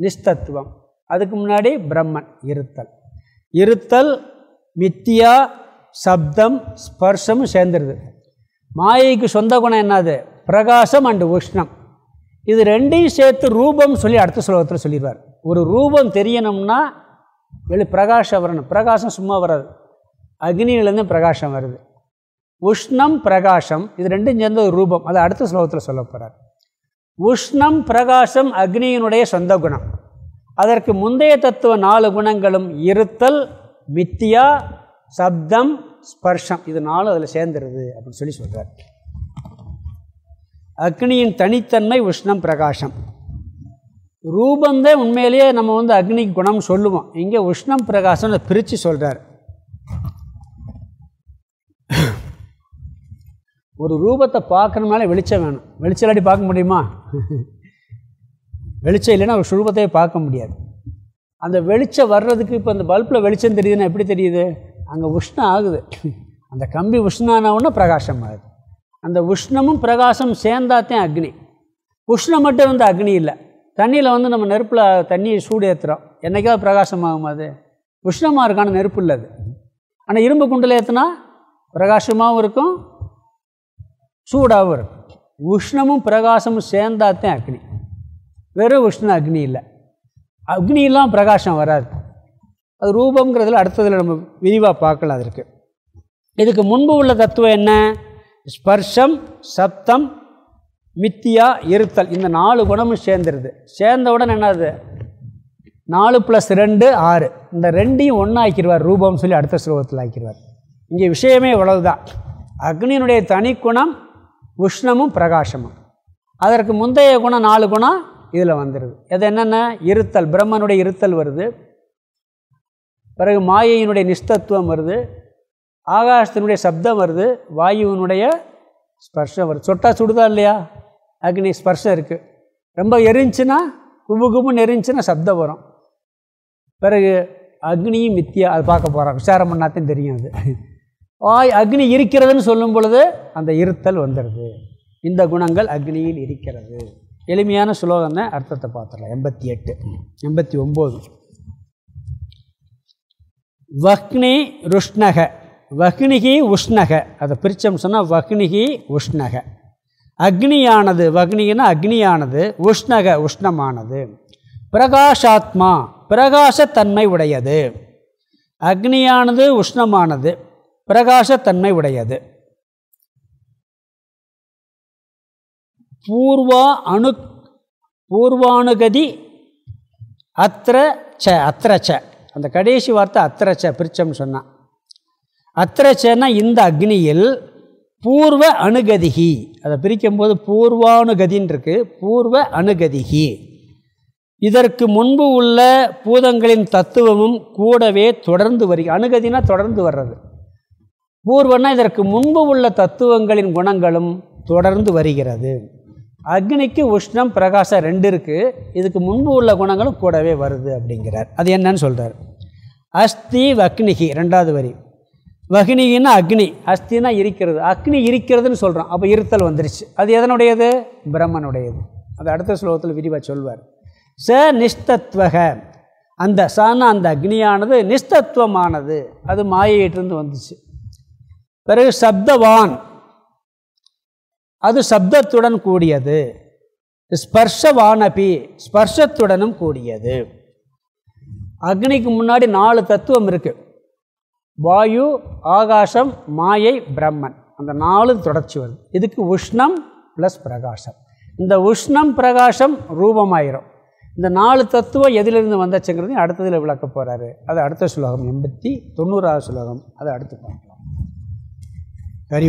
நிஸ்தத்துவம். அதுக்கு முன்னாடி பிரம்மன் இருத்தல். இருத்தல் மித்தியா சப்தம் ஸ்பர்ஷம் சேர்ந்துருது. மாயைக்கு சொந்த குணம் என்னது? பிரகாசம் அண்டு உஷ்ணம். இது ரெண்டையும் சேர்த்து ரூபம் சொல்லி அடுத்த ஸ்லோகத்தில் சொல்லிடுவார். ஒரு ரூபம் தெரியணும்னா வெளி பிரகாஷம் வரணும். பிரகாசம் சும்மா வராது. அக்னியிலேருந்து பிரகாஷம் வருது. உஷ்ணம் பிரகாசம் இது ரெண்டும் சேர்ந்த ஒரு ரூபம். அதை அடுத்த ஸ்லோகத்தில் சொல்ல போகிறார் உஷ்ணம் பிரகாசம் அக்னியினுடைய சொந்த குணம். அதற்கு முந்தைய தத்துவ நாலு குணங்களும் இருத்தல் மித்தியா சப்தம் ஸ்பர்ஷம். இது நாலும் அதில் சேர்ந்துருது அப்படின்னு சொல்லி சொல்கிறார் அக்னியின் தனித்தன்மை உஷ்ணம் பிரகாசம் ரூபந்தே உண்மையிலேயே நம்ம வந்து அக்னிக்கு குணம் சொல்லுவோம். இங்கே உஷ்ணம் பிரகாசம்னு பிரித்து சொல்கிறார் ஒரு ரூபத்தை பார்க்கணுமேலே வெளிச்சம் வேணும். வெளிச்சம் இல்லாட்டி பார்க்க முடியுமா? வெளிச்சம் இல்லைன்னா ஒரு சுரூபத்தையே பார்க்க முடியாது. அந்த வெளிச்சம் வர்றதுக்கு இப்போ அந்த பல்பில் வெளிச்சம் தெரியுதுன்னா எப்படி தெரியுது? அங்கே உஷ்ணம் ஆகுது. அந்த கம்பி உஷ்ணானவுன்னா பிரகாசம் ஆகுது. அந்த உஷ்ணமும் பிரகாசம் சேர்ந்தாத்தேன் அக்னி. உஷ்ணம் மட்டும் வந்து அக்னி இல்லை. தண்ணியில் வந்து நம்ம நெருப்பில் தண்ணியை சூடு ஏற்றுறோம் என்றைக்காவது பிரகாசமாகும் அது? உஷ்ணமாக இருக்கான நெருப்பு இல்லை அது. ஆனால் இரும்பு குண்டில் ஏற்றுனா பிரகாசமாகவும் இருக்கும் சூடாகவும் இருக்கும். உஷ்ணமும் பிரகாசமும் சேர்ந்தாத்தான் அக்னி. வெறும் உஷ்ண அக்னி இல்லை. அக்னியெல்லாம் பிரகாசம் வராது. அது ரூபங்கிறதுல அடுத்ததில் நம்ம விரிவாக பார்க்கலாம் அதற்கு. இதுக்கு முன்பு உள்ள தத்துவம் என்ன? ஸ்பர்ஷம் சப்தம் மித்தியா இருத்தல். இந்த நாலு குணமும் சேர்ந்துருது. சேர்ந்தவுடன் என்னது? நாலு ப்ளஸ் ரெண்டு ஆறு. இந்த ரெண்டையும் ஒன்றாக்கிடுவார் ரூபம்னு சொல்லி அடுத்த ஸ்லோகத்தில் ஆக்கிடுவார். இங்கே விஷயமே இவ்வளவுதான். அக்னியினுடைய தனி குணம் உஷ்ணமும் பிரகாசமும். அதற்கு முந்தைய குணம் நாலு குணம் இதில் வந்துடுது அது என்னென்ன? இருத்தல். பிரம்மனுடைய இருத்தல் வருது. பிறகு மாயையினுடைய நிஷ்டத்துவம் வருது. ஆகாசத்தினுடைய சப்தம் வருது. வாயுவினுடைய ஸ்பர்ஷம் வருது. சொட்டா சுடுதா இல்லையா? அக்னி ஸ்பர்ஷம் இருக்குது ரொம்ப எரிஞ்சுன்னா கும்பு கும்புன்னு எரிஞ்சுன்னா சப்தம் வரும். பிறகு அக்னியும் மித்தியா அது பார்க்க போகிறோம் விசாரம் பண்ணாத்தையும் தெரியும் அது. ஆய் அக்னி இருக்கிறதுன்னு சொல்லும் பொழுது அந்த இருத்தல் வந்துடுது இந்த குணங்கள் அக்னியில் இருக்கிறது. எளிமையான சுலோகம் தான் அர்த்தத்தை பார்த்துடலாம். எண்பத்தி எட்டு. எண்பத்தி ஒம்பது வக்னி ருஷ்ணக. வக்னிகி உஷ்ணக. அதை பிரித்தோம் சொன்னால் வக்னிகி உஷ்ணக. அக்னியானது வக்னின்னா அக்னியானது உஷ்ணக உஷ்ணமானது. பிரகாஷாத்மா பிரகாசத்தன்மை உடையது. அக்னியானது உஷ்ணமானது பிரகாசத்தன்மை உடையது. பூர்வா அணு பூர்வானுகதி அத்திர ச அத்திர ச. அந்த கடைசி வார்த்தை அத்திர ச பிரிச்சம்னு சொன்னான். அத்திரச்சேன்னா இந்த அக்னியில் பூர்வ அணுகதிகி அதை பிரிக்கும்போது பூர்வானுகதின்னு இருக்கு பூர்வ அணுகதிகி இதற்கு முன்பு உள்ள பூதங்களின் தத்துவமும் கூடவே தொடர்ந்து வருக அணுகதினா தொடர்ந்து வர்றது. பூர்வன்னா இதற்கு முன்பு உள்ள தத்துவங்களின் குணங்களும் தொடர்ந்து வருகிறது. அக்னிக்கு உஷ்ணம் பிரகாசம் ரெண்டு இருக்குது இதுக்கு முன்பு உள்ள குணங்களும் கூடவே வருது அப்படிங்கிறார். அது என்னன்னு சொல்கிறார் அஸ்தி வக்னிகி ரெண்டாவது வரி. வகினின்னா அக்னி அஸ்தினா இருக்கிறது. அக்னி இருக்கிறதுன்னு சொல்கிறோம் அப்போ இருத்தல் வந்துருச்சு. அது எதனுடையது? பிரம்மனுடையது. அது அடுத்த ஸ்லோகத்தில் விரிவாக சொல்வார். ச நிஷ்டத்வக. அந்த சான அந்த அக்னியானது நிஷ்டத்துவமானது அது மாயையிட்டிருந்து வந்துச்சு. பிறகு சப்தவான். அது சப்தத்துடன் கூடியது. ஸ்பர்ஷவானபி ஸ்பர்ஷத்துடனும் கூடியது. அக்னிக்கு முன்னாடி நாலு தத்துவம் இருக்குது வாயு ஆகாசம் மாயை பிரம்மன். அந்த நாலு தொடர்ச்சி வருது. இதுக்கு உஷ்ணம் ப்ளஸ் பிரகாசம். இந்த உஷ்ணம் பிரகாசம் ரூபமாயிரும். இந்த நாலு தத்துவம் எதிலிருந்து வந்துச்சுங்கிறதையும் அடுத்ததில் விளக்க போகிறாரு அது அடுத்த சுலோகம் எண்பத்தி தொண்ணூறாவது சுலோகம் அதை அடுத்து பார்க்கலாம். ஹரி